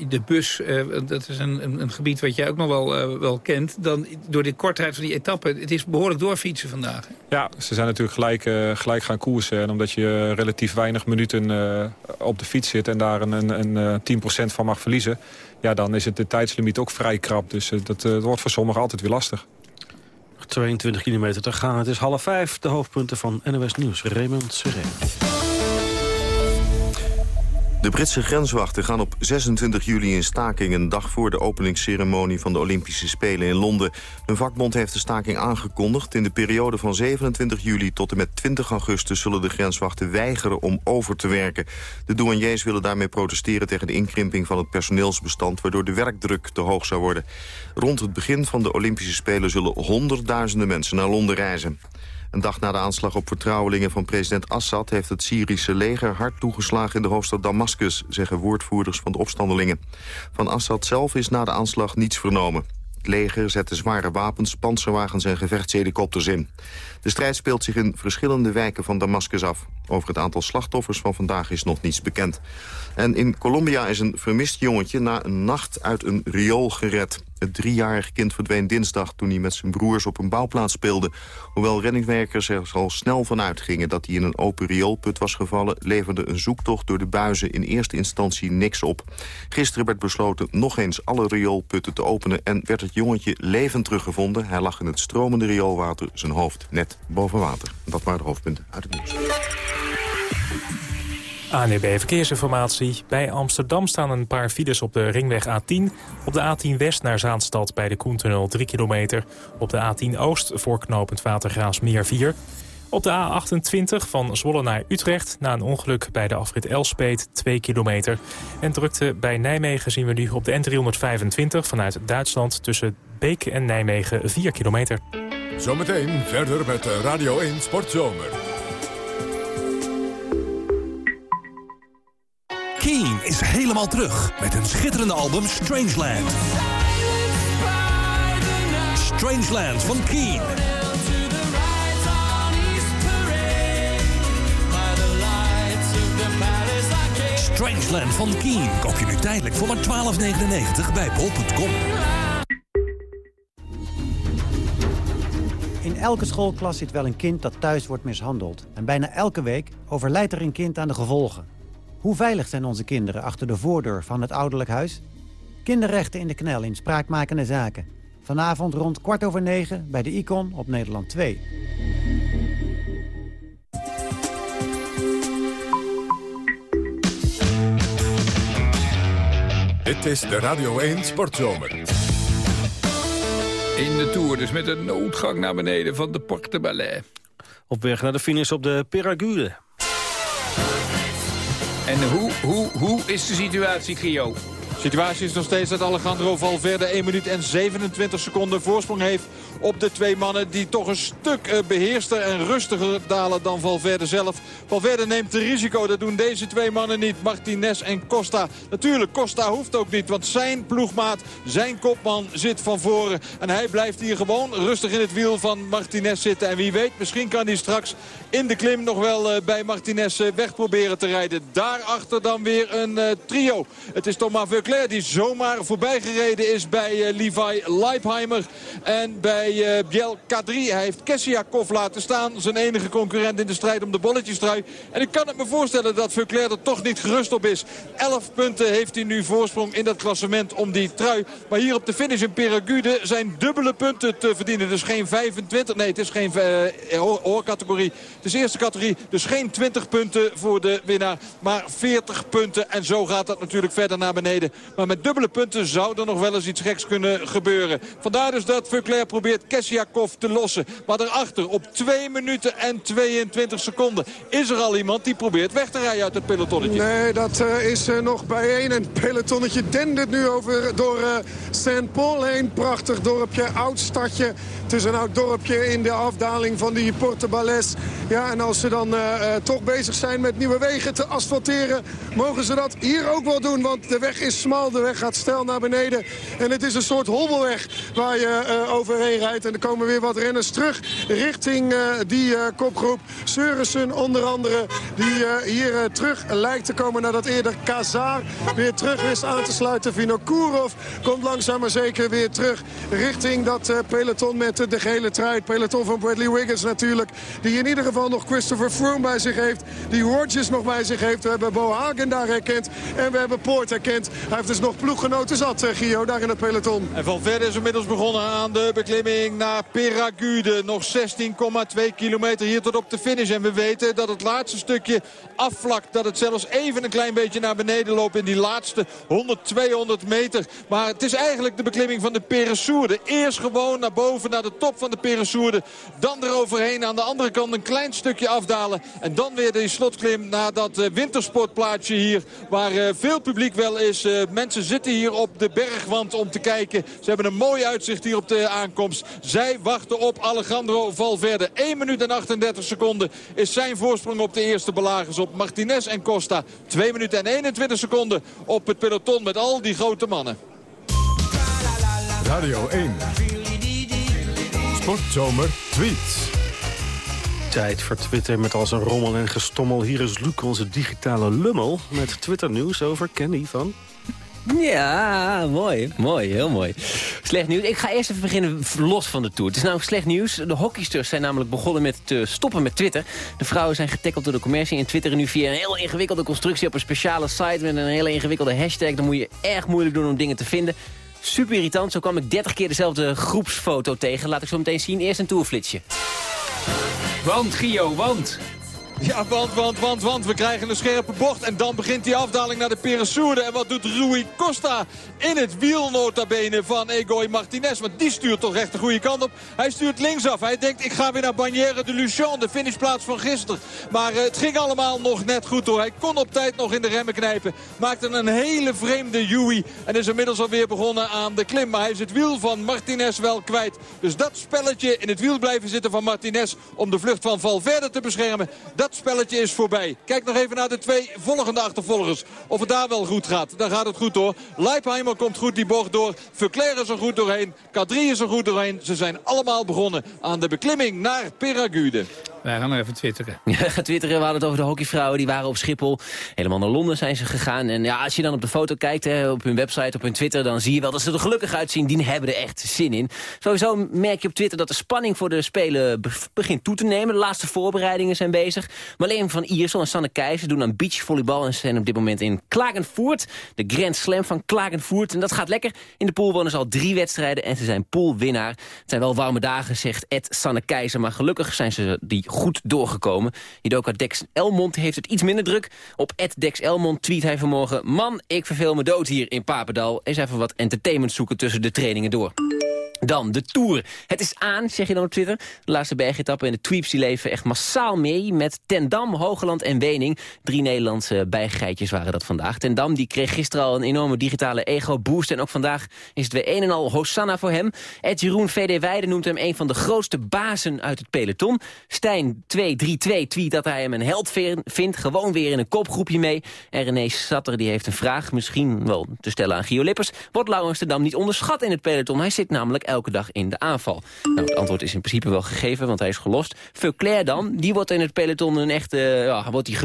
Speaker 3: de bus, uh, dat is een, een, gebied wat jij ook nog wel, uh, wel kent... dan door de kortheid van die etappe, het is behoorlijk doorfietsen vandaag.
Speaker 15: Ja, ze zijn natuurlijk gelijk, gelijk gaan koersen. En omdat je relatief weinig minuten op de fiets zit... en daar een, een, 10% van mag verliezen... ja, dan is het de tijdslimiet ook vrij krap. Dus dat wordt voor sommigen altijd weer lastig.
Speaker 2: 22 kilometer te gaan. Het is half vijf. De hoofdpunten van NOS Nieuws. Raymond Seré.
Speaker 4: De Britse grenswachten gaan op 26 juli in staking... een dag voor de openingsceremonie van de Olympische Spelen in Londen. Een vakbond heeft de staking aangekondigd. In de periode van 27 juli tot en met 20 augustus... zullen de grenswachten weigeren om over te werken. De douaniers willen daarmee protesteren tegen de inkrimping van het personeelsbestand... waardoor de werkdruk te hoog zou worden. Rond het begin van de Olympische Spelen zullen honderdduizenden mensen naar Londen reizen. Een dag na de aanslag op vertrouwelingen van president Assad... heeft het Syrische leger hard toegeslagen in de hoofdstad Damascus... zeggen woordvoerders van de opstandelingen. Van Assad zelf is na de aanslag niets vernomen. Het leger zette zware wapens, panzerwagens en gevechtshelikopters in. De strijd speelt zich in verschillende wijken van Damascus af. Over het aantal slachtoffers van vandaag is nog niets bekend. En in Colombia is een vermist jongetje na een nacht uit een riool gered. Het driejarige kind verdween dinsdag toen hij met zijn broers op een bouwplaats speelde. Hoewel reddingswerkers er al snel van uitgingen dat hij in een open rioolput was gevallen... leverde een zoektocht door de buizen in eerste instantie niks op. Gisteren werd besloten nog eens alle rioolputten te openen... en werd het jongetje levend teruggevonden. Hij lag in het stromende rioolwater, zijn hoofd net boven water. Dat waren de hoofdpunten uit het nieuws.
Speaker 6: ANEB Verkeersinformatie. Bij Amsterdam staan een paar files op de ringweg A10. Op de A10 West naar Zaanstad bij de Koentunnel 3 kilometer. Op de A10 Oost voor knooppunt Watergraafsmeer 4. Op de A28 van Zwolle naar Utrecht na een ongeluk bij de afrit Elspeet 2 kilometer. En drukte bij Nijmegen zien we nu op de N325 vanuit Duitsland tussen Beek en Nijmegen 4 kilometer.
Speaker 1: Zometeen verder met Radio 1 Sportzomer.
Speaker 18: Keen is helemaal terug met een schitterende album Strangeland. Strangeland van Keen. Strangeland van Keen koop je nu tijdelijk voor maar 12,99 bij bol.com.
Speaker 19: elke schoolklas zit wel een kind dat thuis wordt mishandeld. En bijna elke week overlijdt er een kind aan de gevolgen. Hoe veilig zijn onze kinderen achter de voordeur van het ouderlijk huis? Kinderrechten in de knel in spraakmakende zaken. Vanavond rond kwart over negen bij de Icon op Nederland 2.
Speaker 1: Dit is de Radio 1 Sportzomer.
Speaker 3: In de Tour, dus met een noodgang naar beneden van de Porte Ballet.
Speaker 2: Op weg naar de finish op de Peragude.
Speaker 3: En hoe, hoe, hoe is de situatie, Gio?
Speaker 13: De situatie is nog steeds dat Alejandro Valverde 1 minuut en 27 seconden voorsprong heeft op de twee mannen die toch een stuk eh, beheerster en rustiger dalen dan Valverde zelf. Valverde neemt de risico, dat doen deze twee mannen niet. Martinez en Costa. Natuurlijk, Costa hoeft ook niet, want zijn ploegmaat, zijn kopman zit van voren. En hij blijft hier gewoon rustig in het wiel van Martinez zitten. En wie weet, misschien kan hij straks in de klim nog wel eh, bij Martinez eh, weg proberen te rijden. Daarachter dan weer een trio. Het is Thomas Veuclair die zomaar voorbij gereden is bij Levi Leipheimer en bij bij uh, Biel K3. Hij heeft Kessiakov laten staan. Zijn enige concurrent in de strijd om de bolletjestrui. En ik kan het me voorstellen dat Verclair er toch niet gerust op is. 11 punten heeft hij nu voorsprong in dat klassement om die trui. Maar hier op de finish in Peragude zijn dubbele punten te verdienen. Dus geen 25. Nee, het is geen uh, hoorcategorie. Het is eerste categorie. Dus geen 20 punten voor de winnaar. Maar 40 punten. En zo gaat dat natuurlijk verder naar beneden. Maar met dubbele punten zou er nog wel eens iets geks kunnen gebeuren. Vandaar dus dat Verclair probeert Kesjakov te lossen. Maar daarachter op 2 minuten en 22 seconden is er al iemand die probeert weg te rijden uit het pelotonnetje.
Speaker 14: Nee, dat uh, is uh, nog bijeen. Een pelotonnetje dendert nu over door uh, St. Paul heen. Prachtig dorpje, oud stadje. Het is een oud dorpje in de afdaling van die Porte Bales. Ja, en als ze dan toch bezig zijn met nieuwe wegen te asfalteren... mogen ze dat hier ook wel doen, want de weg is smal. De weg gaat stijl naar beneden. En het is een soort hobbelweg waar je overheen rijdt. En er komen weer wat renners terug richting uh, die uh, kopgroep. Seurissen onder andere, die uh, hier terug lijkt te komen nadat eerder Kazar weer terug wist aan te sluiten. Vinokourov komt langzaam maar zeker weer terug richting dat peloton met de gele trui. peloton van Bradley Wiggins natuurlijk. Die in ieder geval nog Christopher Froome bij zich heeft. Die Rogers nog bij zich heeft. We hebben Bo Hagen daar herkend. En we hebben Poort herkend. Hij heeft dus nog ploeggenoten zat, Gio, daar in het peloton.
Speaker 13: En Valverde is inmiddels begonnen aan de beklimming naar Peragude. Nog 16,2 kilometer hier tot op de finish. En we weten dat het laatste stukje afvlakt. Dat het zelfs even een klein beetje naar beneden loopt in die laatste 100, 200 meter. Maar het is eigenlijk de beklimming van de Peresourde. Eerst gewoon naar boven, naar de top van de Peresourde. Dan eroverheen aan de andere kant een klein stukje afdalen. En dan weer die slotklim naar dat uh, wintersportplaatsje hier. Waar uh, veel publiek wel is. Uh, mensen zitten hier op de bergwand om te kijken. Ze hebben een mooi uitzicht hier op de aankomst. Zij wachten op Alejandro Valverde. 1 minuut en 38 seconden is zijn voorsprong op de eerste belagers op Martinez en Costa. 2 minuten en 21 seconden op het peloton met al die grote mannen.
Speaker 1: Radio 1. Sportzomer tweets.
Speaker 2: Tijd voor Twitter met als een rommel en gestommel. Hier is Luc, onze digitale lummel, met Twitter-nieuws over Kenny van...
Speaker 20: Ja, mooi. Mooi, heel mooi. Slecht nieuws. Ik ga eerst even beginnen los van de Tour. Het is namelijk slecht nieuws. De hockeysters zijn namelijk begonnen met te stoppen met Twitter. De vrouwen zijn getackeld door de commercie en twitteren nu via een heel ingewikkelde constructie op een speciale site met een hele ingewikkelde hashtag. Dan moet je erg moeilijk doen om dingen te vinden. Super irritant. Zo kwam ik 30 keer dezelfde groepsfoto tegen. Laat ik zo meteen zien. Eerst een tourflitsje.
Speaker 3: Want, Gio, want...
Speaker 13: Ja, want, want, want, want. We krijgen een scherpe bocht. En dan begint die afdaling naar de Peresourde. En wat doet Rui Costa in het wiel notabene van Egoy Martinez? Want die stuurt toch echt de goede kant op. Hij stuurt linksaf. Hij denkt, ik ga weer naar Bagnères de Luchon. De finishplaats van gisteren. Maar uh, het ging allemaal nog net goed hoor. Hij kon op tijd nog in de remmen knijpen. Maakte een hele vreemde Yui. En is inmiddels alweer begonnen aan de klim. Maar hij is het wiel van Martinez wel kwijt. Dus dat spelletje in het wiel blijven zitten van Martinez... om de vlucht van Valverde te beschermen... Dat dat spelletje is voorbij. Kijk nog even naar de twee volgende achtervolgers. Of het daar wel goed gaat. Dan gaat het goed door. Leipheimer komt goed die bocht door. Verclair is er goed doorheen. K3 is er goed doorheen. Ze zijn allemaal begonnen aan de beklimming naar Peragude.
Speaker 3: Wij gaan nog even twitteren.
Speaker 20: Twitteren. We hadden het over de hockeyvrouwen. Die waren op Schiphol. Helemaal naar Londen zijn ze gegaan. En ja, als je dan op de foto kijkt, hè, op hun website, op hun Twitter... dan zie je wel dat ze er gelukkig uitzien. Die hebben er echt zin in. Sowieso merk je op Twitter dat de spanning voor de Spelen begint toe te nemen. De laatste voorbereidingen zijn bezig. Marleen van Iersel en Sanne Keijzer doen aan beachvolleybal... en zijn op dit moment in Klagenvoort. De Grand Slam van Klagenvoort. En dat gaat lekker. In de pool wonen ze al drie wedstrijden en ze zijn poolwinnaar. Het zijn wel warme dagen, zegt Ed Sanne Keizer. Maar gelukkig zijn ze die goed doorgekomen. Judoka Dex Elmond heeft het iets minder druk. Op Dex Elmond tweet hij vanmorgen... Man, ik verveel me dood hier in Papendal. Eens even wat entertainment zoeken tussen de trainingen door. Dan de Tour. Het is aan, zeg je dan op Twitter. De laatste bergetappen en de tweeps die leven echt massaal mee... met Tendam, Hogeland en Wening. Drie Nederlandse bijgeitjes waren dat vandaag. Tendam die kreeg gisteren al een enorme digitale ego-boost... en ook vandaag is het weer een en al Hosanna voor hem. Ed Jeroen VD Weide noemt hem een van de grootste bazen uit het peloton. Stijn 232 tweet dat hij hem een held vindt. Gewoon weer in een kopgroepje mee. En René Satter die heeft een vraag, misschien wel te stellen aan Gio Lippers. Wordt Laurens Tendam niet onderschat in het peloton? Hij zit namelijk elke dag in de aanval? Nou, het antwoord is in principe wel gegeven, want hij is gelost. Verclair dan, die wordt in het peloton een echte, ja, wordt hij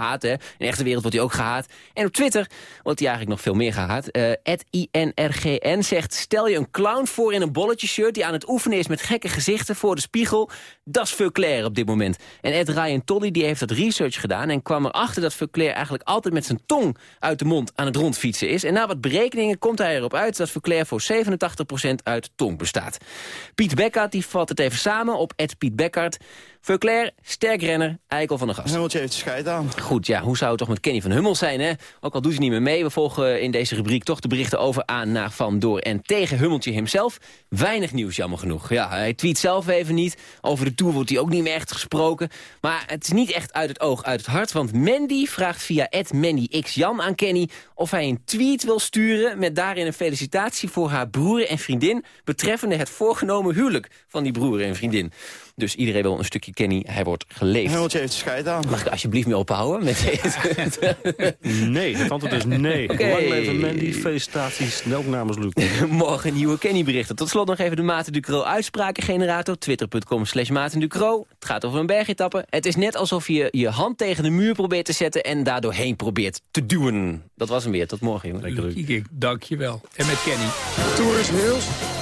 Speaker 20: gehaat. Hè. In de echte wereld wordt hij ook gehaat. En op Twitter wordt hij eigenlijk nog veel meer gehaat. Uh, INRGN zegt, stel je een clown voor in een bolletje shirt... die aan het oefenen is met gekke gezichten voor de spiegel. Dat is Verclair op dit moment. En Ed Ryan Tolly die heeft dat research gedaan... en kwam erachter dat Verclair eigenlijk altijd met zijn tong uit de mond aan het rondfietsen is. En na wat berekeningen komt hij erop uit dat Verclair voor 87% uit tong bestaat. Piet Beckert die vat het even samen op Ed Piet Beckert. Verclair, sterk renner, eikel van de gast.
Speaker 21: Hummeltje heeft scheid aan.
Speaker 20: Goed, ja, hoe zou het toch met Kenny van Hummel zijn, hè? Ook al doet hij niet meer mee. We volgen in deze rubriek toch de berichten over, aan, naar, van, door en tegen Hummeltje hemzelf. Weinig nieuws, jammer genoeg. Ja, hij tweet zelf even niet. Over de Tour wordt hij ook niet meer echt gesproken. Maar het is niet echt uit het oog, uit het hart. Want Mandy vraagt via @mandyxjan aan Kenny... of hij een tweet wil sturen met daarin een felicitatie voor haar broer en vriendin... betreffende het voorgenomen huwelijk van die broer en vriendin. Dus iedereen wil een stukje Kenny. Hij wordt geleefd.
Speaker 21: Hummeltje heeft scheid aan.
Speaker 20: Mag ik alsjeblieft mee ophouden? Met
Speaker 2: nee, het antwoord is nee. Okay. Lang leven Mandy, felicitaties, snel namens Luc.
Speaker 20: Morgen nieuwe Kenny-berichten. Tot slot nog even de Maarten Ducro uitsprakengenerator. Twitter.com slash Maarten Ducro. Het gaat over een bergetappe. Het is net alsof je je hand tegen de muur probeert te zetten... en daardoor heen probeert te duwen. Dat was hem weer. Tot morgen, jongen.
Speaker 3: Lekker Luc. Dank je wel. En met Kenny.
Speaker 14: Tour is Niels.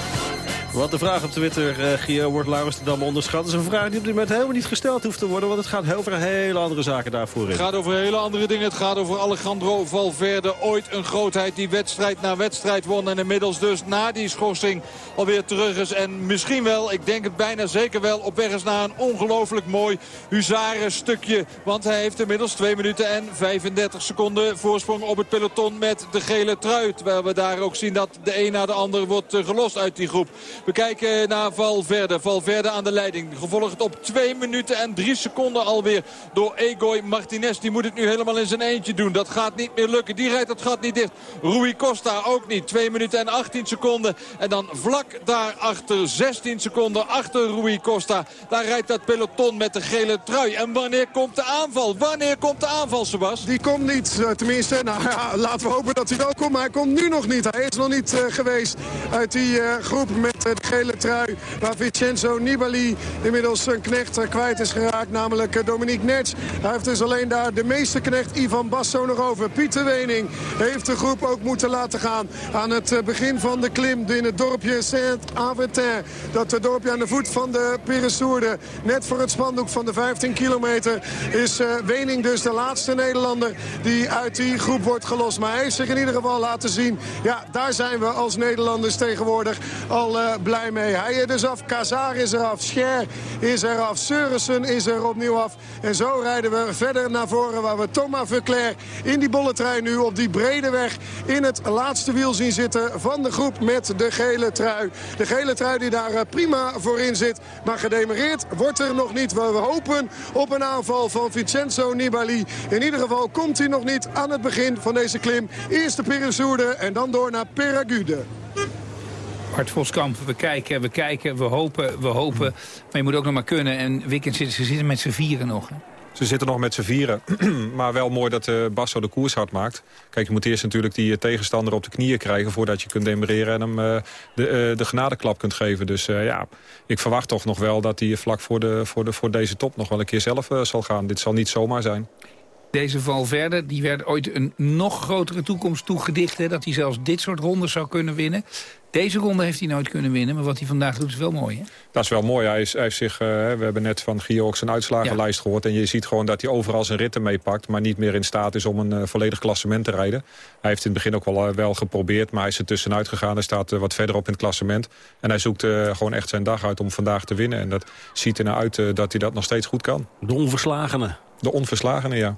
Speaker 2: Wat de vraag op Twitter, uh, Gio, wordt Laurens onderschat? Is een vraag die op dit moment helemaal niet gesteld hoeft te worden... want het gaat over hele andere zaken daarvoor in.
Speaker 13: Het gaat over hele andere dingen. Het gaat over Alejandro Valverde. Ooit een grootheid die wedstrijd na wedstrijd won... en inmiddels dus na die schorsing alweer terug is. En misschien wel, ik denk het bijna zeker wel... op weg is naar een ongelooflijk mooi stukje. Want hij heeft inmiddels 2 minuten en 35 seconden voorsprong op het peloton... met de gele trui. Terwijl we daar ook zien dat de een na de ander wordt eh, gelost uit die groep. We kijken naar Valverde. Valverde aan de leiding. Gevolgd op 2 minuten en 3 seconden alweer door Egoy Martinez. Die moet het nu helemaal in zijn eentje doen. Dat gaat niet meer lukken. Die rijdt het gat niet dicht. Rui Costa ook niet. 2 minuten en 18 seconden. En dan vlak daarachter 16 seconden achter Rui Costa. Daar rijdt dat peloton met de gele trui. En wanneer komt de aanval? Wanneer komt de aanval, Sebas?
Speaker 14: Die komt niet, eh, tenminste. Nou ja, laten we hopen dat hij wel komt. Maar hij komt nu nog niet. Hij is nog niet uh, geweest uit die uh, groep met gele trui. Waar Vincenzo Nibali inmiddels een knecht kwijt is geraakt. Namelijk Dominique Nets. Hij heeft dus alleen daar de meeste knecht Ivan Basso nog over. Pieter Wening heeft de groep ook moeten laten gaan. Aan het begin van de klim in het dorpje Saint-Aventin. Dat dorpje aan de voet van de Peresourde. Net voor het spandoek van de 15 kilometer is Wening dus de laatste Nederlander die uit die groep wordt gelost. Maar hij heeft zich in ieder geval laten zien. Ja, daar zijn we als Nederlanders tegenwoordig al blij mee. Hij is dus af, Kazar is er af, Scher is er af, Seurissen is er opnieuw af. En zo rijden we verder naar voren waar we Thomas Verclair in die bolletrein nu op die brede weg in het laatste wiel zien zitten van de groep met de gele trui. De gele trui die daar uh, prima voorin zit. Maar gedemereerd wordt er nog niet. We hopen op een aanval van Vincenzo Nibali. In ieder geval komt hij nog niet aan het begin van deze klim. Eerst de Peresourde en dan door naar Peragude.
Speaker 3: Bart Voskamp, we kijken, we kijken, we hopen, we hopen. Maar je moet ook nog maar kunnen. En Wickens zit, ze zitten met z'n vieren nog.
Speaker 15: Ze zitten nog met z'n vieren. maar wel mooi dat uh, Basso de koers hard maakt. Kijk, je moet eerst natuurlijk die uh, tegenstander op de knieën krijgen... voordat je kunt demereren en hem uh, de, de genadeklap kunt geven. Dus ja, ik verwacht toch nog wel dat hij vlak voor, de, voor, de, voor deze top... nog wel een keer zelf zal gaan. Dit zal niet zomaar zijn.
Speaker 3: Deze Valverde die werd ooit een nog grotere toekomst toegedicht... Hè, dat hij zelfs dit soort rondes zou kunnen winnen. Deze ronde heeft hij nooit kunnen winnen, maar wat hij vandaag doet is wel mooi. Hè?
Speaker 15: Dat is wel mooi. Hij, is, hij heeft zich, uh, we hebben net van ook zijn uitslagenlijst gehoord. En je ziet gewoon dat hij overal zijn ritten meepakt... maar niet meer in staat is om een uh, volledig klassement te rijden. Hij heeft in het begin ook wel, uh, wel geprobeerd, maar hij is er tussenuit gegaan. Hij staat wat verder op in het klassement. En hij zoekt gewoon echt zijn dag uit om vandaag te winnen. En dat ziet er naar uit dat hij dat nog steeds goed kan.
Speaker 2: De onverslagene.
Speaker 15: De onverslagene, ja.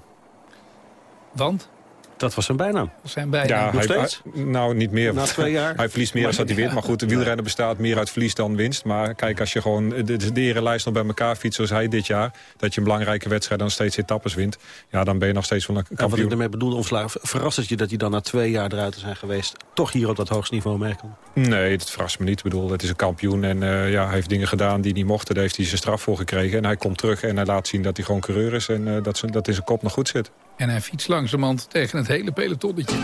Speaker 3: Want?
Speaker 2: Dat was zijn bijnaam.
Speaker 3: Zijn bijnaam.
Speaker 15: Ja,
Speaker 2: Nog
Speaker 15: hij,
Speaker 2: steeds?
Speaker 15: hij- nou, niet meer.
Speaker 2: Na twee jaar?
Speaker 15: Hij verliest meer dan dat hij wint. Maar goed, de wielrennen bestaat meer uit verlies dan winst. Maar kijk, als je gewoon de, de, de erenlijst nog bij elkaar fietst zoals hij dit jaar... dat je een belangrijke wedstrijd dan steeds etappes wint... ja, dan ben je nog steeds van een
Speaker 2: Ja, wat ik
Speaker 15: kampioen.
Speaker 2: ermee bedoelde, omslagen, verrast het je dat hij dan na twee jaar eruit te zijn geweest... toch hier op dat hoogste niveau mee kan?
Speaker 15: Nee, dat verrast me niet. Ik bedoel, het is een kampioen en eh, ja, hij heeft dingen gedaan die niet mochten. Daar heeft hij zijn straf voor gekregen. En hij komt terug en hij laat zien dat hij gewoon coureur is... en eh, dat, zijn- dat in zijn kop nog goed zit.
Speaker 3: En hij fietst langzamerhand tegen het hele pelotonnetje.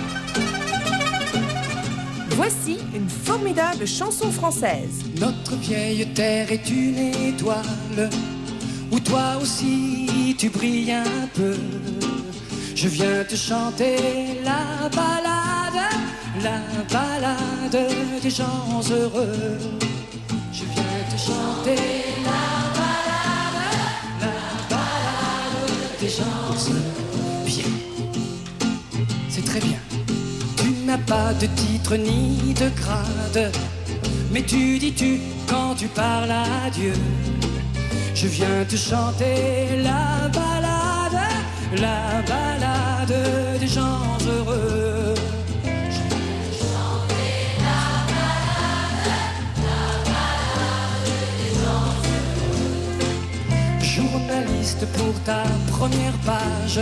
Speaker 22: Voici une formidable chanson française.
Speaker 23: Notre vieille terre est une étoile où toi aussi tu brilles un peu. Je viens te chanter la balade, la balade des gens heureux. Je viens te chanter la balade, la balade des gens heureux. Très bien. Tu n'as pas de titre ni de grade, mais tu dis tu quand tu parles à Dieu. Je viens te chanter la balade, la balade des gens heureux. Je viens te chanter la balade, la balade des gens heureux. Journaliste pour ta première page,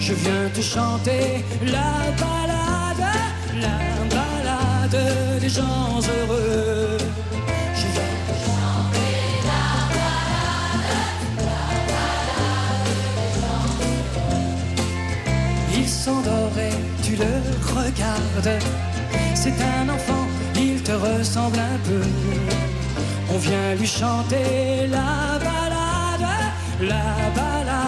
Speaker 23: je viens te chanter la balade, la balade des gens heureux. Je viens te chanter la balade, la balade. Il tu le regardes. C'est un enfant, il te ressemble un peu. On vient lui chanter la balade, la balade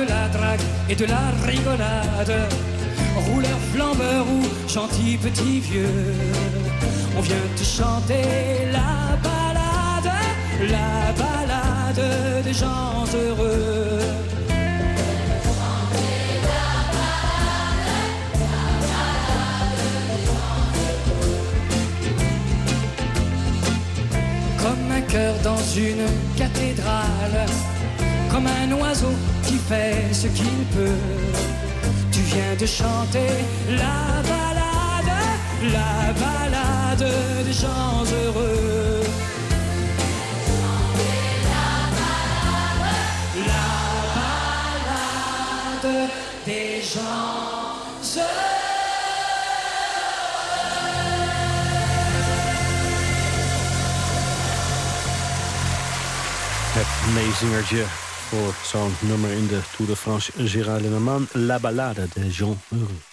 Speaker 23: De la drague et de la rigolade, rouleur, flambeur ou gentil petit vieux, on vient te chanter la balade, la balade des gens heureux. Comme un cœur dans une cathédrale, comme un oiseau qui fait ce qu'il peut. Tu viens de chanter la balade, la balade des gens heureux. La balade des gens heureux.
Speaker 2: Het meezingertje voor zo'n nummer in de Tour de France. Gérard Lenormand, La Ballade de Jean Heureux.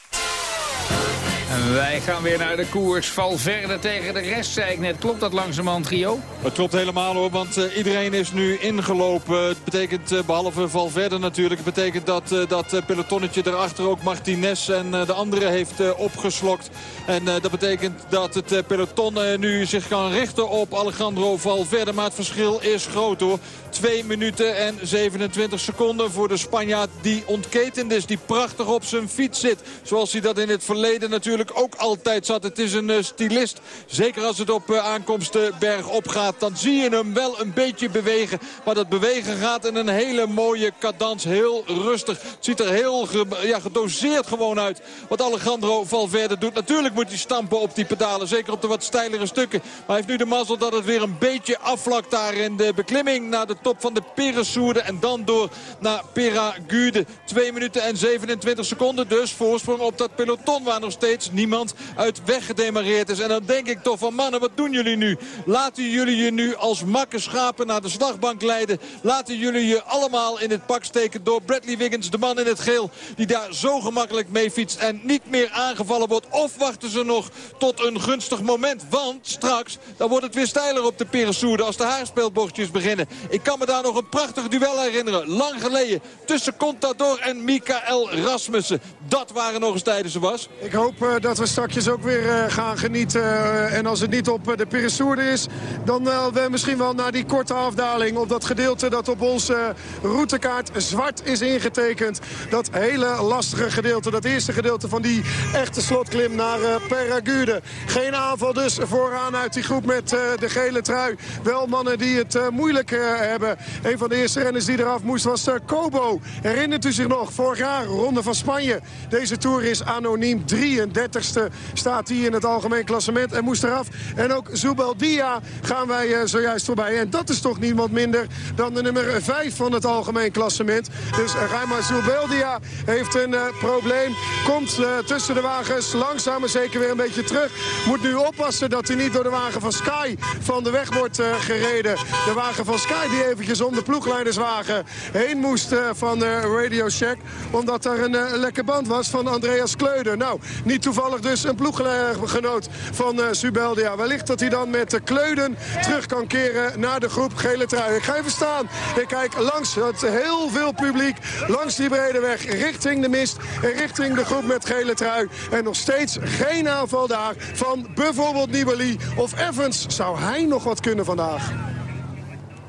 Speaker 3: En wij gaan weer naar de koers. Valverde tegen de rest, zei ik net. Klopt dat langzamerhand, Gio?
Speaker 13: Het klopt helemaal hoor, want eh, iedereen is nu ingelopen. Het betekent, uh, behalve Valverde natuurlijk, het betekent dat uh, dat pelotonnetje daarachter ook Martinez en de andere heeft opgeslokt. En dat betekent dat het peloton nu zich kan richten op Alejandro Valverde. Maar het verschil is groot hoor. 2 minuten en 27 seconden voor de Spanjaard die ontketend is. Die prachtig op zijn fiets zit. Zoals hij dat in het verleden natuurlijk ook altijd zat. Het is een stylist. Zeker als het op aankomst berg opgaat. Dan zie je hem wel een beetje bewegen. Maar dat bewegen gaat in een hele mooie cadans. Heel rustig. Het ziet er heel ja, gedoseerd gewoon uit. Wat Alejandro Valverde doet. Natuurlijk moet hij stampen op die pedalen. Zeker op de wat steilere stukken. Maar hij heeft nu de mazzel dat het weer een beetje afvlakt daar in de beklimming naar de top van de Peresourde. En dan door naar Peragude. 2 minuten en 27 seconden. Dus voorsprong op dat peloton waar nog steeds niemand uit weggedemareerd is. En dan denk ik toch van mannen, wat doen jullie nu? Laten jullie je nu als makke schapen naar de slagbank leiden? Laten jullie je allemaal in het pak steken door Bradley Wiggins, de man in het geel. Die daar zo gemakkelijk mee fietst en niet meer aangevallen wordt. Of wachten ze nog tot een gunstig moment? Want straks, dan wordt het weer steiler op de Peresourde als de haarspeelbochtjes beginnen. Ik kan me daar nog een prachtig duel herinneren. Lang geleden tussen Contador en Mikael Rasmussen. Dat waren nog eens tijden, ze was.
Speaker 14: Ik hoop uh, dat we straks ook weer uh, gaan genieten. Uh, en als het niet op de Peresourde is, dan we misschien wel naar die korte afdaling. Op dat gedeelte dat op onze routekaart zwart is ingetekend. Dat hele lastige gedeelte, dat eerste gedeelte van die echte slotklim naar Peragude. Geen aanval dus vooraan uit die groep met de gele trui. Wel mannen die het moeilijk hebben. Een van de eerste renners die eraf moest was Kobo. Herinnert u zich nog? Vorig jaar, Ronde van Spanje. Deze Tour is anoniem 33ste. Staat hij in het algemeen klassement en moest eraf. En ook Zubeldia gaan wij uh, zojuist voorbij. En dat is toch niemand minder dan de nummer 5 van het algemeen klassement. Dus Raima Zubeldia heeft een probleem. Komt tussen de wagens langzaam maar zeker weer een beetje terug. Moet nu oppassen dat hij niet door de wagen van Sky van de weg wordt gereden. De wagen van Sky die eventjes om de ploegleiderswagen heen moest van Radio Shack. Omdat daar een uh, lekke was van Andreas Kleuder. Nou, niet toevallig dus een ploeggenoot van Subeldia. Wellicht dat hij dan met Kleuden terug kan keren naar de groep gele trui. Ik ga even staan. Ik kijk langs het heel veel publiek. Langs die brede weg richting de mist. En richting de groep met gele trui. En nog steeds geen aanval daar van bijvoorbeeld Nibali of Evans. Zou hij nog wat kunnen vandaag?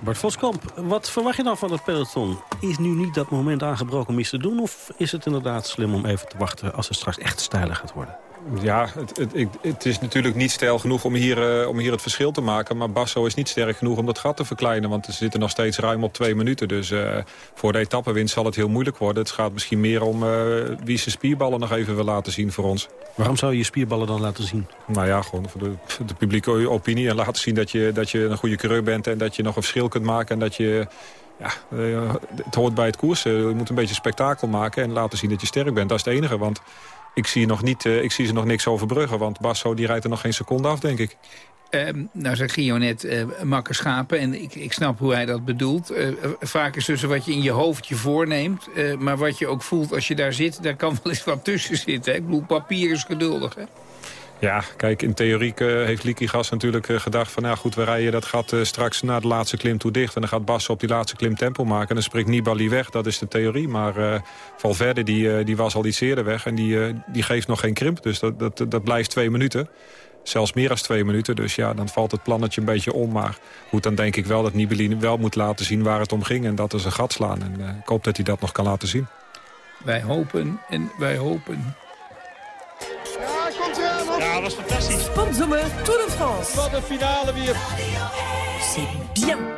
Speaker 2: Bart Voskamp, wat verwacht je dan van het peloton? Is nu niet dat moment aangebroken om iets te doen... of is het inderdaad slim om even te wachten als het straks echt steiler gaat worden?
Speaker 15: Ja, het, het, het, is natuurlijk niet stijl genoeg om hier, uh, om hier het verschil te maken. Maar Basso is niet sterk genoeg om dat gat te verkleinen. Want ze zitten nog steeds ruim op twee minuten. Dus uh, voor de etappewinst zal het heel moeilijk worden. Het gaat misschien meer om uh, wie zijn spierballen nog even wil laten zien voor ons.
Speaker 2: Waarom zou je je spierballen dan laten zien?
Speaker 15: Nou ja, gewoon voor de, de publieke opinie. En laten zien dat je, dat je een goede coureur bent. En dat je nog een verschil kunt maken. En dat je... Ja, het hoort bij het koersen. Je moet een beetje spektakel maken en laten zien dat je sterk bent. Dat is het enige, want ik zie, nog niet, uh, ik zie ze nog niks overbruggen. Want Basso die rijdt er nog geen seconde af, denk ik.
Speaker 3: Ehm, nou zegt Gio net uh, schapen en ik, ik snap hoe hij dat bedoelt. Uh, vaak is tussen wat je in je hoofd je voorneemt... Maar wat je ook voelt als je daar zit, daar kan wel eens wat tussen zitten. Hè? Ik bedoel, papier is geduldig, hè?
Speaker 15: Ja, kijk, in theorie uh, heeft Likigas natuurlijk uh, gedacht van... nou goed, we rijden dat gat uh, straks naar de laatste klim toe dicht... en dan gaat Bas op die laatste klim tempo maken... en dan springt Nibali weg, dat is de theorie. Maar Valverde die, die was al iets eerder weg en die, die geeft nog geen krimp. Dus dat, dat, dat blijft twee minuten. Zelfs meer dan twee minuten, dus ja, dan valt het plannetje een beetje om. Maar goed, dan denk ik wel dat Nibali wel moet laten zien waar het om ging... en dat is een gat slaan. En ik hoop dat hij dat nog kan laten zien.
Speaker 3: Wij hopen en wij hopen...
Speaker 24: Ja, dat was fantastisch.
Speaker 16: Sponsor Tour de France.
Speaker 13: Wat een finale weer.
Speaker 16: C'est bien.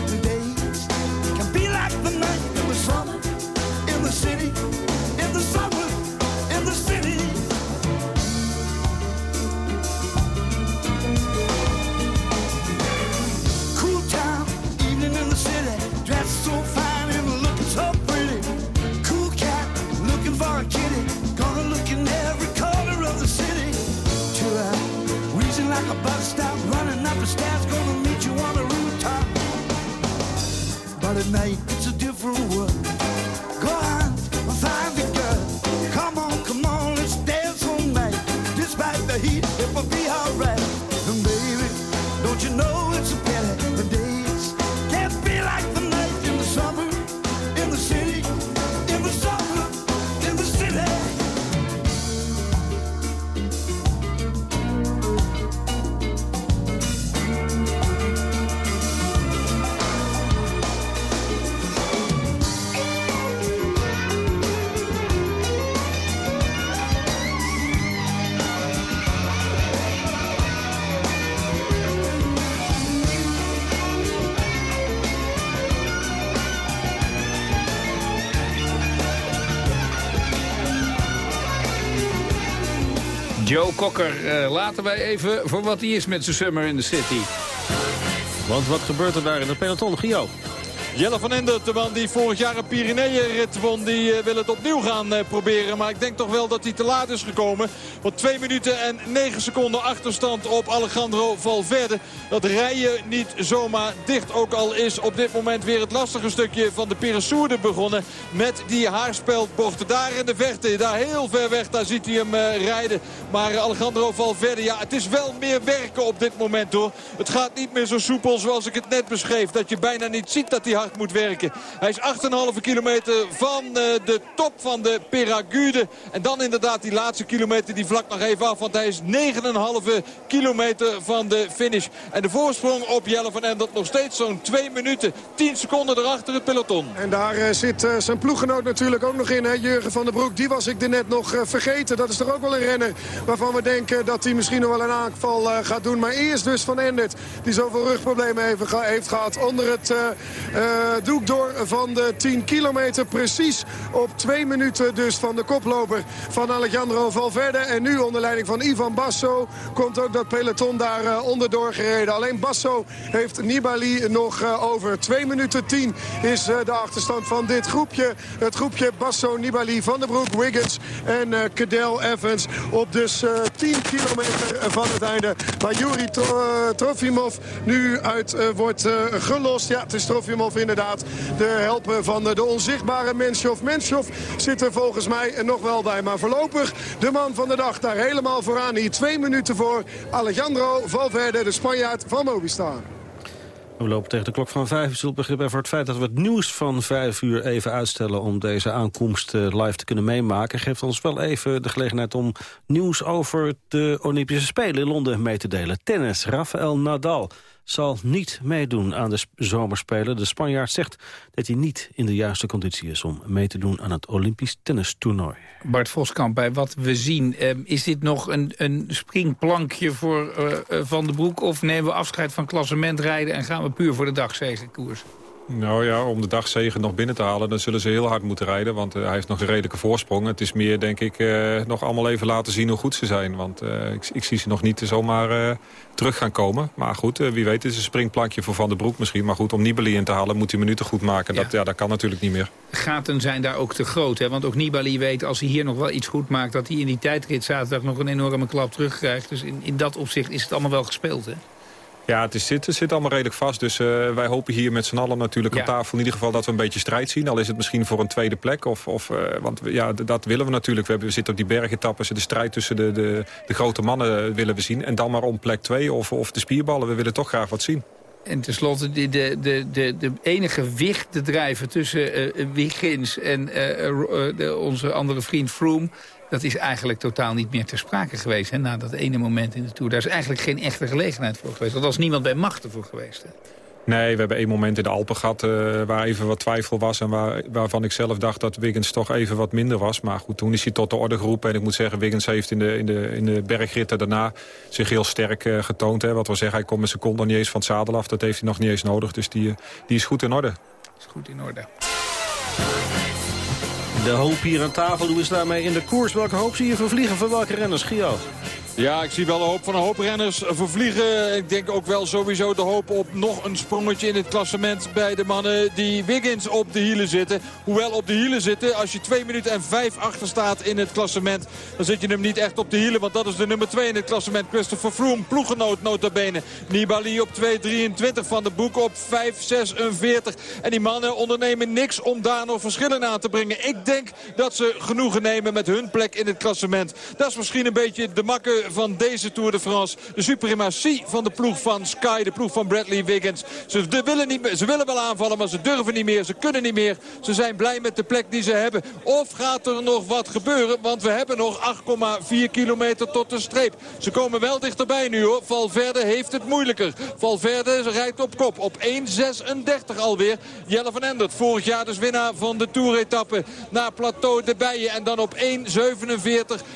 Speaker 22: like a bus stop, running up the stairs, gonna meet you on the rooftop. But at night it's a different world. Go on, find the girl. Come on, come on, let's dance all night. Despite the heat, it will be alright.
Speaker 3: Joe Cocker, eh, laten wij even voor wat hij is met zijn Summer in the City.
Speaker 2: Want wat gebeurt er daar in de peloton, Gio?
Speaker 13: Jelle van Ender, de man die vorig jaar een Pyreneeënrit won, die eh, wil het opnieuw gaan eh, proberen. Maar ik denk toch wel dat hij te laat is gekomen. Want 2 minuten en 9 seconden achterstand op Alejandro Valverde. Dat rijden niet zomaar dicht. Ook al is op dit moment weer het lastige stukje van de Peresourde begonnen. Met die haarspeldbochten daar in de verte. Daar heel ver weg, daar ziet hij hem eh, rijden. Maar Alejandro Valverde, ja, het is wel meer werken op dit moment hoor. Het gaat niet meer zo soepel zoals ik het net beschreef. Dat je bijna niet ziet dat hij hard moet werken. Hij is 8,5 kilometer van uh, de top van de Peragude. En dan inderdaad die laatste kilometer die vlak nog even af. Want hij is 9,5 kilometer van de finish. En de voorsprong op Jelle van Endert nog steeds zo'n 2 minuten. 10 seconden erachter het peloton.
Speaker 14: En daar uh, zit uh, zijn ploeggenoot natuurlijk ook nog in. Hè? Jurgen van der Broek, die was ik er net nog vergeten. Dat is toch ook wel een renner waarvan we denken dat hij misschien nog wel een aanval gaat doen. Maar eerst dus van Endert, die zoveel rugproblemen heeft, heeft gehad onder het doek door van de 10 kilometer. Precies op twee minuten dus van de koploper van Alejandro Valverde. En nu onder leiding van Ivan Basso komt ook dat peloton daar uh, onderdoor gereden. Alleen Basso heeft Nibali nog uh, over. 2 minuten 10 is de achterstand van dit groepje. Het groepje Basso, Nibali, Van der Broek, Wiggins en Cadel Evans. Op dus 10 kilometer van het einde. Waar Juri Tro Trofimov nu uit wordt gelost. Ja, het is Trofimov inderdaad de helper van de onzichtbare Menshoff. Menshoff zit er volgens mij nog wel bij. Maar voorlopig de man van de dag daar helemaal vooraan. Hier twee minuten voor Alejandro Valverde, de Spanjaard van Movistar.
Speaker 2: We lopen tegen de klok van vijf. U zult begrippen voor het feit dat we het nieuws van vijf uur even uitstellen... om deze aankomst eh, live te kunnen meemaken. Geeft ons wel even de gelegenheid om nieuws over de Olympische Spelen in Londen mee te delen. Tennis, Rafael Nadal zal niet meedoen aan de zomerspelen. De Spanjaard zegt dat hij niet in de juiste conditie is... om mee te doen aan het Olympisch tennistoernooi.
Speaker 3: Bart Voskamp, bij wat we zien, eh, is dit nog een, een springplankje voor uh, Van de Broek... of nemen we afscheid van klassement rijden en gaan we puur voor de dagzegenkoers?
Speaker 15: Nou ja, om de dagzegen nog binnen te halen... dan zullen ze heel hard moeten rijden, want uh, hij heeft nog een redelijke voorsprong. Het is meer, denk ik, uh, nog allemaal even laten zien hoe goed ze zijn. Want uh, ik, ik, zie ze nog niet zomaar terug gaan komen. Maar goed, wie weet, het is een springplankje voor Van der Broek misschien. Maar goed, om Nibali in te halen moet hij minuten goed maken. Dat, ja, dat kan natuurlijk niet meer.
Speaker 3: Gaten zijn daar ook te groot, hè? want ook Nibali weet... als hij hier nog wel iets goed maakt... dat hij in die tijdrit zaterdag nog een enorme klap terugkrijgt. Dus in, in dat opzicht is het allemaal wel gespeeld, hè?
Speaker 15: Ja, het, is, het zit allemaal redelijk vast. Dus uh, wij hopen hier met z'n allen natuurlijk ja. op tafel... in ieder geval dat we een beetje strijd zien. Al is het misschien voor een tweede plek. Of, of, uh, want ja, dat willen we natuurlijk. We, hebben, we zitten op die bergetappes. De strijd tussen de, de, de grote mannen willen we zien. En dan maar om plek 2 of, of de spierballen. We willen toch graag wat zien.
Speaker 3: En tenslotte, de, de, de, de, de enige wicht te drijven tussen uh, Wiggins en de, onze andere vriend Froome dat is eigenlijk totaal niet meer ter sprake geweest. Hè, na dat ene moment in de Tour. Daar is eigenlijk geen echte gelegenheid voor geweest. Dat was niemand bij machten voor geweest. Hè.
Speaker 15: Nee, we hebben één moment in de Alpen gehad uh, waar even wat twijfel was... en waar, waarvan ik zelf dacht dat Wiggins toch even wat minder was. Maar goed, toen is hij tot de orde geroepen. En ik moet zeggen, Wiggins heeft in de, in de, in de bergritten daarna zich heel sterk uh, getoond. Hè. Wat wil zeggen, hij komt met zijn kont nog niet eens van het zadel af. Dat heeft hij nog niet eens nodig. Dus die, die is goed in orde.
Speaker 3: Is goed in orde.
Speaker 2: De hoop hier aan tafel, hoe is daarmee in de koers? Welke hoop zie je vervliegen voor welke renners, Gio?
Speaker 13: Ja, ik zie wel de hoop van een hoop renners vervliegen. Ik denk ook wel sowieso de hoop op nog een sprongetje in het klassement bij de mannen die Wiggins op de hielen zitten. Hoewel op de hielen zitten, als je 2 minuten en 5 achter staat in het klassement, dan zit je hem niet echt op de hielen. Want dat is de nummer 2 in het klassement. Christopher Froome, ploeggenoot notabene. Nibali op 2.23 van de boek op 5.46. En die mannen ondernemen niks om daar nog verschillen aan te brengen. Ik denk dat ze genoegen nemen met hun plek in het klassement. Dat is misschien een beetje de makke van deze Tour de France. De suprematie van de ploeg van Sky, de ploeg van Bradley Wiggins. Ze, willen niet, ze willen wel aanvallen, maar ze durven niet meer. Ze kunnen niet meer. Ze zijn blij met de plek die ze hebben. Of gaat er nog wat gebeuren? Want we hebben nog 8,4 kilometer tot de streep. Ze komen wel dichterbij nu hoor. Valverde heeft het moeilijker. Valverde rijdt op kop. Op 1.36 alweer. Jelle van Endert, vorig jaar dus winnaar van de Tour-etappe. Naar Plateau de Bijen. En dan op 1.47.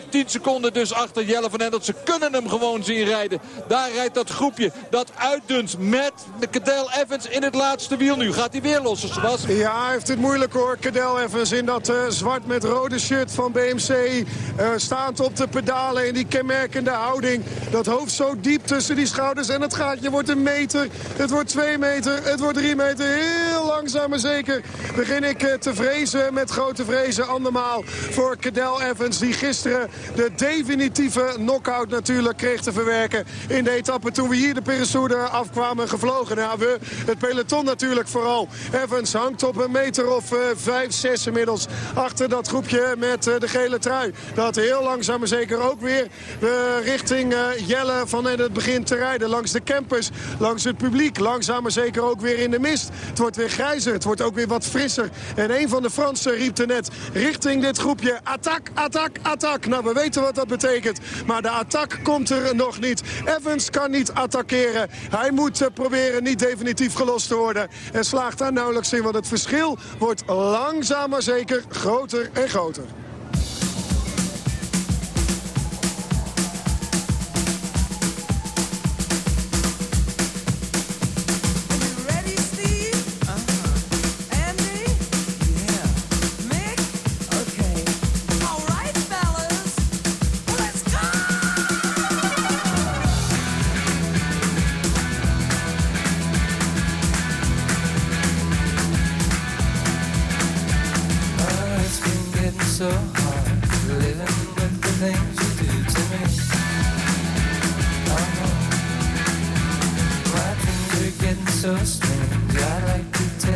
Speaker 13: 10 seconden dus achter Jelle van Endert dat ze kunnen hem gewoon zien rijden. Daar rijdt dat groepje dat uitdunt met de Cadel Evans in het laatste wiel. Nu gaat hij weer los, Sebas.
Speaker 14: Ja, heeft het moeilijk hoor. Cadel Evans in dat uh, zwart met rode shirt van BMC. Uh, staand op de pedalen in die kenmerkende houding. Dat hoofd zo diep tussen die schouders. En het gaatje wordt een meter. Het wordt twee meter. Het wordt drie meter. Heel langzaam maar zeker begin ik uh, te vrezen met grote vrezen. Andermaal voor Cadel Evans die gisteren de definitieve knock natuurlijk kreeg te verwerken in de etappe toen we hier de Peresoude afkwamen gevlogen. Nou, we, het peloton natuurlijk vooral. Evans hangt op een meter of uh, vijf, zes inmiddels achter dat groepje met uh, de gele trui. Dat heel langzaam maar zeker ook weer uh, richting Jelle van het begin te rijden. Langs de campers, langs het publiek. Langzaam maar zeker ook weer in de mist. Het wordt weer grijzer, het wordt ook weer wat frisser. En een van de Fransen riep er net richting dit groepje. Attack, attack, attack. Nou, we weten wat dat betekent. Maar de attack komt er nog niet. Evans kan niet attackeren. Hij moet uh, proberen niet definitief gelost te worden. En slaagt daar nauwelijks in, want het verschil wordt langzaam maar zeker groter en groter.